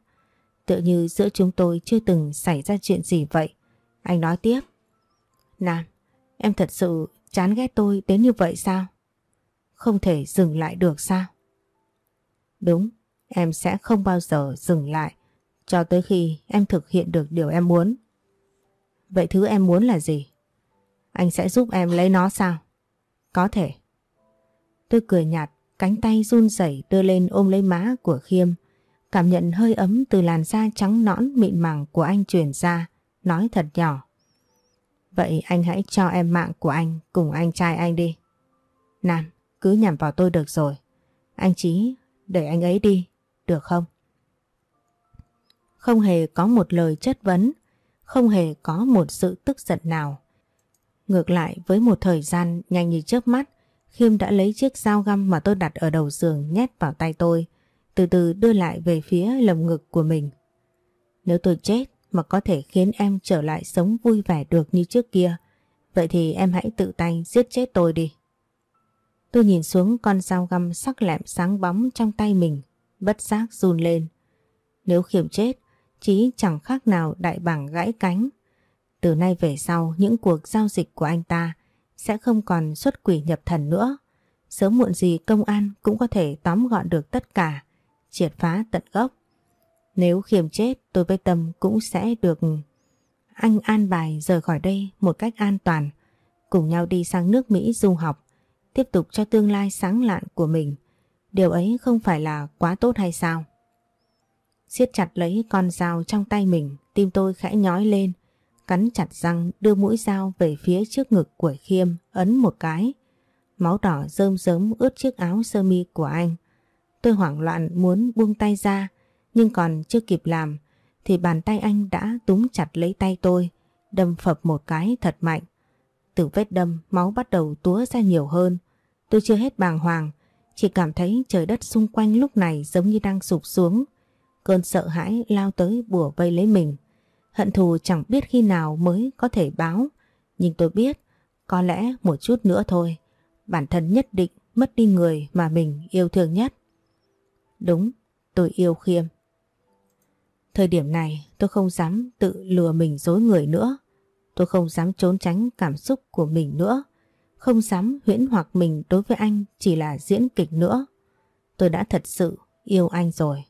Tựa như giữa chúng tôi chưa từng xảy ra chuyện gì vậy. Anh nói tiếp. Nam, em thật sự chán ghét tôi đến như vậy sao? Không thể dừng lại được sao? Đúng, em sẽ không bao giờ dừng lại cho tới khi em thực hiện được điều em muốn. Vậy thứ em muốn là gì? Anh sẽ giúp em lấy nó sao? Có thể. Tôi cười nhạt, cánh tay run rẩy đưa lên ôm lấy má của Khiêm, cảm nhận hơi ấm từ làn da trắng nõn mịn màng của anh truyền ra, nói thật nhỏ. Vậy anh hãy cho em mạng của anh cùng anh trai anh đi. Nam, cứ nhằm vào tôi được rồi. Anh Chí, để anh ấy đi, được không? Không hề có một lời chất vấn, không hề có một sự tức giận nào. Ngược lại với một thời gian nhanh như chớp mắt, Khiêm đã lấy chiếc dao găm mà tôi đặt ở đầu giường nhét vào tay tôi, từ từ đưa lại về phía lồng ngực của mình. Nếu tôi chết mà có thể khiến em trở lại sống vui vẻ được như trước kia, vậy thì em hãy tự tay giết chết tôi đi. Tôi nhìn xuống con dao găm sắc lẹm sáng bóng trong tay mình, bất giác run lên. Nếu khiểm chết, Chí chẳng khác nào đại bảng gãy cánh. Từ nay về sau những cuộc giao dịch của anh ta sẽ không còn xuất quỷ nhập thần nữa. Sớm muộn gì công an cũng có thể tóm gọn được tất cả, triệt phá tận gốc. Nếu khiểm chết tôi với Tâm cũng sẽ được anh an bài rời khỏi đây một cách an toàn, cùng nhau đi sang nước Mỹ du học, tiếp tục cho tương lai sáng lạn của mình. Điều ấy không phải là quá tốt hay sao? siết chặt lấy con dao trong tay mình, tim tôi khẽ nhói lên, cắn chặt răng đưa mũi dao về phía trước ngực của Khiêm, ấn một cái. Máu đỏ rơm rớm ướt chiếc áo sơ mi của anh. Tôi hoảng loạn muốn buông tay ra, nhưng còn chưa kịp làm, thì bàn tay anh đã túm chặt lấy tay tôi, đâm phập một cái thật mạnh. Từ vết đâm, máu bắt đầu túa ra nhiều hơn. Tôi chưa hết bàng hoàng, chỉ cảm thấy trời đất xung quanh lúc này giống như đang sụp xuống, Cơn sợ hãi lao tới bùa vây lấy mình. Hận thù chẳng biết khi nào mới có thể báo. Nhưng tôi biết, có lẽ một chút nữa thôi. Bản thân nhất định mất đi người mà mình yêu thương nhất. Đúng, tôi yêu Khiêm. Thời điểm này tôi không dám tự lừa mình dối người nữa. Tôi không dám trốn tránh cảm xúc của mình nữa. Không dám huyễn hoặc mình đối với anh chỉ là diễn kịch nữa. Tôi đã thật sự yêu anh rồi.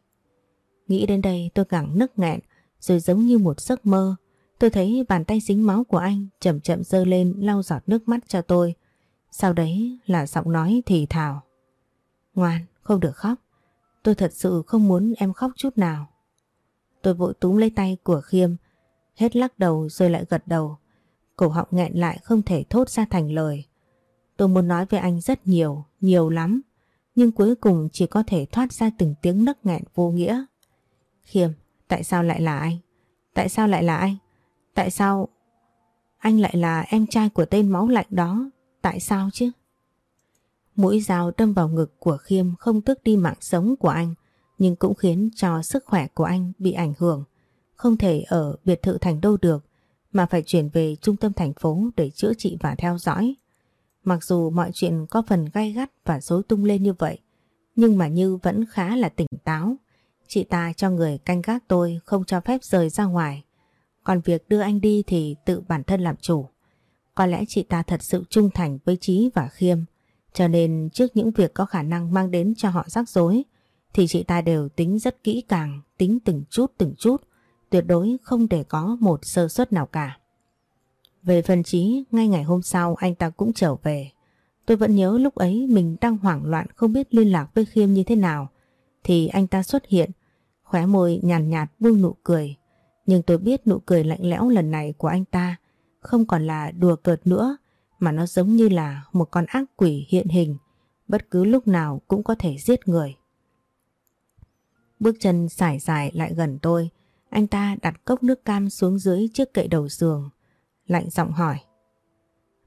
Nghĩ đến đây tôi càng nức nghẹn rồi giống như một giấc mơ. Tôi thấy bàn tay dính máu của anh chậm chậm dơ lên lau giọt nước mắt cho tôi. Sau đấy là giọng nói thì thào. Ngoan, không được khóc. Tôi thật sự không muốn em khóc chút nào. Tôi vội túm lấy tay của Khiêm, hết lắc đầu rồi lại gật đầu. Cổ họng nghẹn lại không thể thốt ra thành lời. Tôi muốn nói với anh rất nhiều, nhiều lắm. nhưng cuối cùng chỉ có thể thoát ra từng tiếng nấc nghẹn vô nghĩa. Khiêm, tại sao lại là anh? Tại sao lại là anh? Tại sao anh lại là em trai của tên máu lạnh đó? Tại sao chứ? Mũi dao đâm vào ngực của Khiêm không tước đi mạng sống của anh, nhưng cũng khiến cho sức khỏe của anh bị ảnh hưởng. Không thể ở biệt thự thành đô được, mà phải chuyển về trung tâm thành phố để chữa trị và theo dõi. Mặc dù mọi chuyện có phần gay gắt và rối tung lên như vậy, nhưng mà Như vẫn khá là tỉnh táo. Chị ta cho người canh gác tôi không cho phép rời ra ngoài. Còn việc đưa anh đi thì tự bản thân làm chủ. Có lẽ chị ta thật sự trung thành với Trí và Khiêm. Cho nên trước những việc có khả năng mang đến cho họ rắc rối thì chị ta đều tính rất kỹ càng, tính từng chút từng chút, tuyệt đối không để có một sơ suất nào cả. Về phần Trí, ngay ngày hôm sau anh ta cũng trở về. Tôi vẫn nhớ lúc ấy mình đang hoảng loạn không biết liên lạc với Khiêm như thế nào. Thì anh ta xuất hiện, khóe môi nhàn nhạt, nhạt buông nụ cười. Nhưng tôi biết nụ cười lạnh lẽo lần này của anh ta không còn là đùa cợt nữa mà nó giống như là một con ác quỷ hiện hình bất cứ lúc nào cũng có thể giết người. Bước chân sải dài lại gần tôi, anh ta đặt cốc nước cam xuống dưới chiếc kệ đầu giường, lạnh giọng hỏi.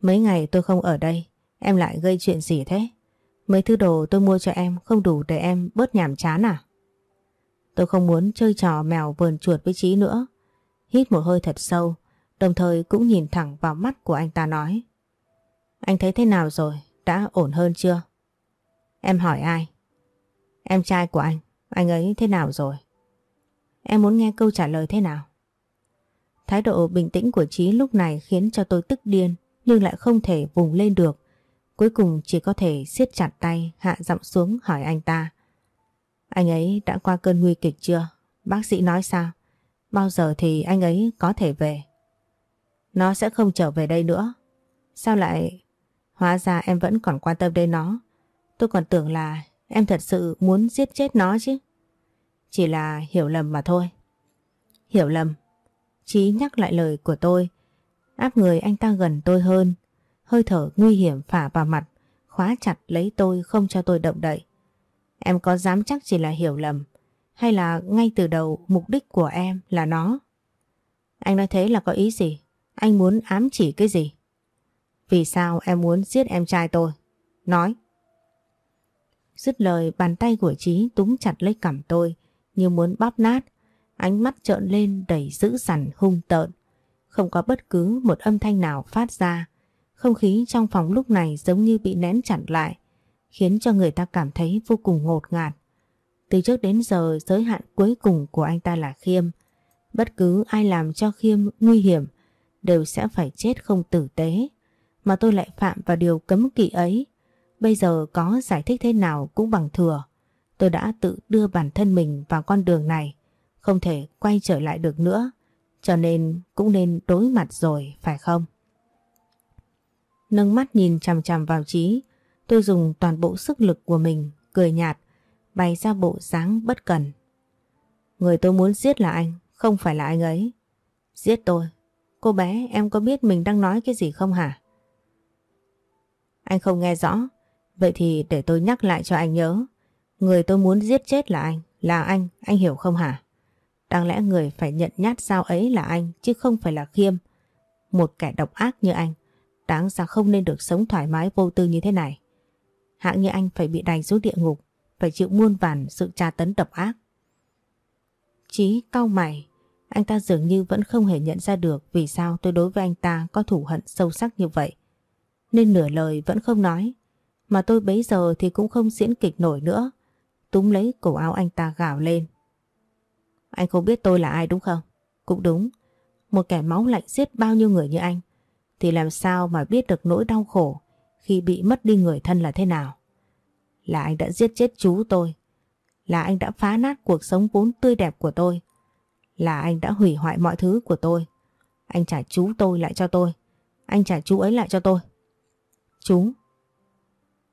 Mấy ngày tôi không ở đây, em lại gây chuyện gì thế? Mấy thứ đồ tôi mua cho em không đủ để em bớt nhàm chán à? Tôi không muốn chơi trò mèo vườn chuột với chí nữa. Hít một hơi thật sâu, đồng thời cũng nhìn thẳng vào mắt của anh ta nói. Anh thấy thế nào rồi? Đã ổn hơn chưa? Em hỏi ai? Em trai của anh, anh ấy thế nào rồi? Em muốn nghe câu trả lời thế nào? Thái độ bình tĩnh của Trí lúc này khiến cho tôi tức điên, nhưng lại không thể vùng lên được. Cuối cùng chỉ có thể siết chặt tay, hạ giọng xuống hỏi anh ta. Anh ấy đã qua cơn nguy kịch chưa? Bác sĩ nói sao? Bao giờ thì anh ấy có thể về? Nó sẽ không trở về đây nữa. Sao lại... Hóa ra em vẫn còn quan tâm đến nó. Tôi còn tưởng là em thật sự muốn giết chết nó chứ. Chỉ là hiểu lầm mà thôi. Hiểu lầm. Chí nhắc lại lời của tôi. Áp người anh ta gần tôi hơn. Hơi thở nguy hiểm phả vào mặt. Khóa chặt lấy tôi không cho tôi động đậy. Em có dám chắc chỉ là hiểu lầm. Hay là ngay từ đầu mục đích của em là nó? Anh nói thế là có ý gì? Anh muốn ám chỉ cái gì? Vì sao em muốn giết em trai tôi? Nói. Dứt lời, bàn tay của Trí túm chặt lấy cằm tôi, như muốn bóp nát. Ánh mắt trợn lên đầy dữ dằn hung tợn. Không có bất cứ một âm thanh nào phát ra. Không khí trong phòng lúc này giống như bị nén chặn lại, khiến cho người ta cảm thấy vô cùng ngột ngạt. Từ trước đến giờ giới hạn cuối cùng của anh ta là Khiêm. Bất cứ ai làm cho Khiêm nguy hiểm đều sẽ phải chết không tử tế. Mà tôi lại phạm vào điều cấm kỵ ấy. Bây giờ có giải thích thế nào cũng bằng thừa. Tôi đã tự đưa bản thân mình vào con đường này. Không thể quay trở lại được nữa. Cho nên cũng nên đối mặt rồi phải không? Nâng mắt nhìn chằm chằm vào trí. Tôi dùng toàn bộ sức lực của mình cười nhạt bày ra bộ dáng bất cần. Người tôi muốn giết là anh, không phải là anh ấy. Giết tôi. Cô bé em có biết mình đang nói cái gì không hả? Anh không nghe rõ. Vậy thì để tôi nhắc lại cho anh nhớ. Người tôi muốn giết chết là anh, là anh, anh hiểu không hả? Đáng lẽ người phải nhận nhát sao ấy là anh chứ không phải là Khiêm. Một kẻ độc ác như anh, đáng ra không nên được sống thoải mái vô tư như thế này. Hạng như anh phải bị đày xuống địa ngục, phải chịu muôn vàn sự tra tấn độc ác. Chí cau mày, anh ta dường như vẫn không hề nhận ra được vì sao tôi đối với anh ta có thủ hận sâu sắc như vậy. Nên nửa lời vẫn không nói, mà tôi bấy giờ thì cũng không diễn kịch nổi nữa. Túm lấy cổ áo anh ta gào lên. Anh không biết tôi là ai đúng không? Cũng đúng, một kẻ máu lạnh giết bao nhiêu người như anh thì làm sao mà biết được nỗi đau khổ khi bị mất đi người thân là thế nào. Là anh đã giết chết chú tôi. Là anh đã phá nát cuộc sống vốn tươi đẹp của tôi. Là anh đã hủy hoại mọi thứ của tôi. Anh trả chú tôi lại cho tôi. Anh trả chú ấy lại cho tôi. Chú.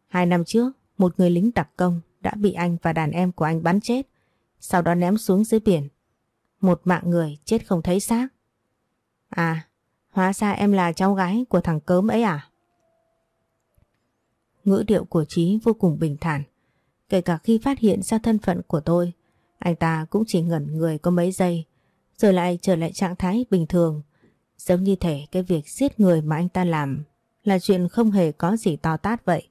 Hai năm trước, một người lính đặc công đã bị anh và đàn em của anh bắn chết. Sau đó ném xuống dưới biển. Một mạng người chết không thấy xác. À, hóa ra em là cháu gái của thằng cớm ấy à? Ngữ điệu của Trí vô cùng bình thản. Kể cả khi phát hiện ra thân phận của tôi, anh ta cũng chỉ ngẩn người có mấy giây, rồi lại trở lại trạng thái bình thường. Giống như thể cái việc giết người mà anh ta làm là chuyện không hề có gì to tát vậy.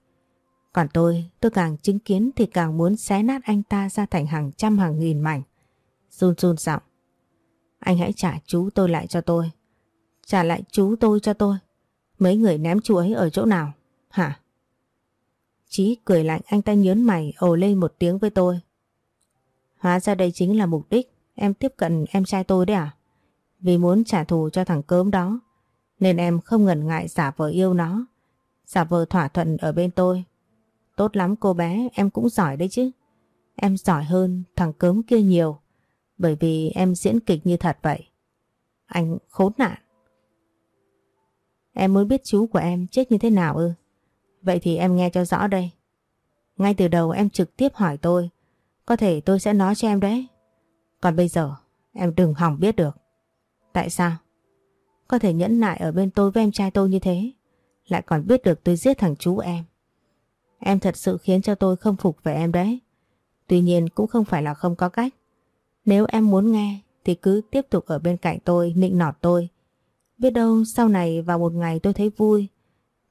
Còn tôi, tôi càng chứng kiến thì càng muốn xé nát anh ta ra thành hàng trăm hàng nghìn mảnh. Run run giọng. Anh hãy trả chú tôi lại cho tôi. Trả lại chú tôi cho tôi. Mấy người ném chú ấy ở chỗ nào? Hả? Chí cười lạnh anh ta nhớn mày ồ lên một tiếng với tôi. Hóa ra đây chính là mục đích em tiếp cận em trai tôi đấy à? Vì muốn trả thù cho thằng cớm đó nên em không ngần ngại giả vờ yêu nó. Giả vờ thỏa thuận ở bên tôi. Tốt lắm cô bé, em cũng giỏi đấy chứ. Em giỏi hơn thằng cớm kia nhiều. Bởi vì em diễn kịch như thật vậy. Anh khốn nạn. Em muốn biết chú của em chết như thế nào ư? Vậy thì em nghe cho rõ đây. Ngay từ đầu em trực tiếp hỏi tôi. Có thể tôi sẽ nói cho em đấy. Còn bây giờ em đừng hỏng biết được. Tại sao? Có thể nhẫn nại ở bên tôi với em trai tôi như thế. Lại còn biết được tôi giết thằng chú em. Em thật sự khiến cho tôi không phục về em đấy. Tuy nhiên cũng không phải là không có cách. Nếu em muốn nghe thì cứ tiếp tục ở bên cạnh tôi, nịnh nọt tôi. Biết đâu sau này vào một ngày tôi thấy vui,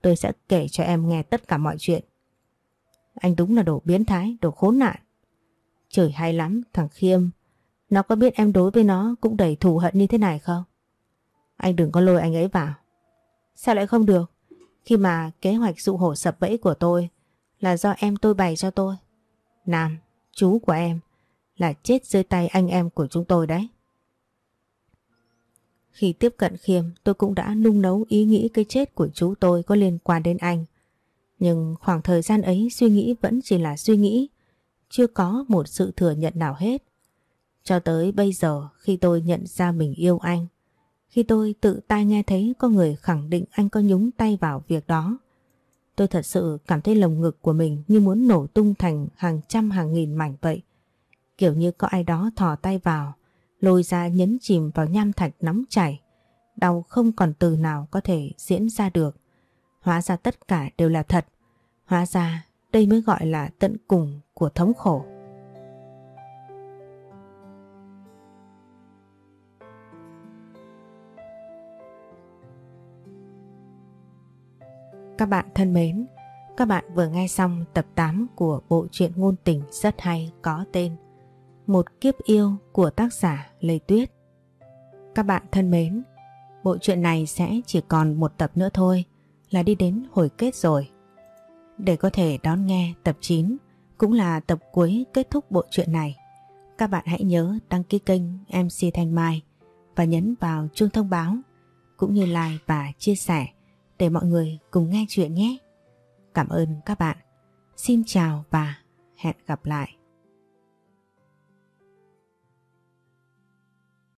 tôi sẽ kể cho em nghe tất cả mọi chuyện. Anh đúng là đồ biến thái, đồ khốn nạn. Trời hay lắm, thằng Khiêm. Nó có biết em đối với nó cũng đầy thù hận như thế này không? Anh đừng có lôi anh ấy vào. Sao lại không được? Khi mà kế hoạch dụ hổ sập bẫy của tôi là do em tôi bày cho tôi. Nam, chú của em là chết dưới tay anh em của chúng tôi đấy. Khi tiếp cận Khiêm tôi cũng đã nung nấu ý nghĩ cái chết của chú tôi có liên quan đến anh. Nhưng khoảng thời gian ấy suy nghĩ vẫn chỉ là suy nghĩ, chưa có một sự thừa nhận nào hết. Cho tới bây giờ khi tôi nhận ra mình yêu anh, khi tôi tự tai nghe thấy có người khẳng định anh có nhúng tay vào việc đó, tôi thật sự cảm thấy lồng ngực của mình như muốn nổ tung thành hàng trăm hàng nghìn mảnh vậy. Kiểu như có ai đó thò tay vào, lôi ra nhấn chìm vào nham thạch nóng chảy. Đau không còn từ nào có thể diễn ra được. Hóa ra tất cả đều là thật. Hóa ra đây mới gọi là tận cùng của thống khổ. Các bạn thân mến, các bạn vừa nghe xong tập 8 của bộ truyện ngôn tình rất hay có tên một kiếp yêu của tác giả Lê Tuyết. Các bạn thân mến, bộ truyện này sẽ chỉ còn một tập nữa thôi là đi đến hồi kết rồi. Để có thể đón nghe tập 9 cũng là tập cuối kết thúc bộ truyện này, các bạn hãy nhớ đăng ký kênh MC Thanh Mai và nhấn vào chuông thông báo cũng như like và chia sẻ để mọi người cùng nghe chuyện nhé. Cảm ơn các bạn. Xin chào và hẹn gặp lại.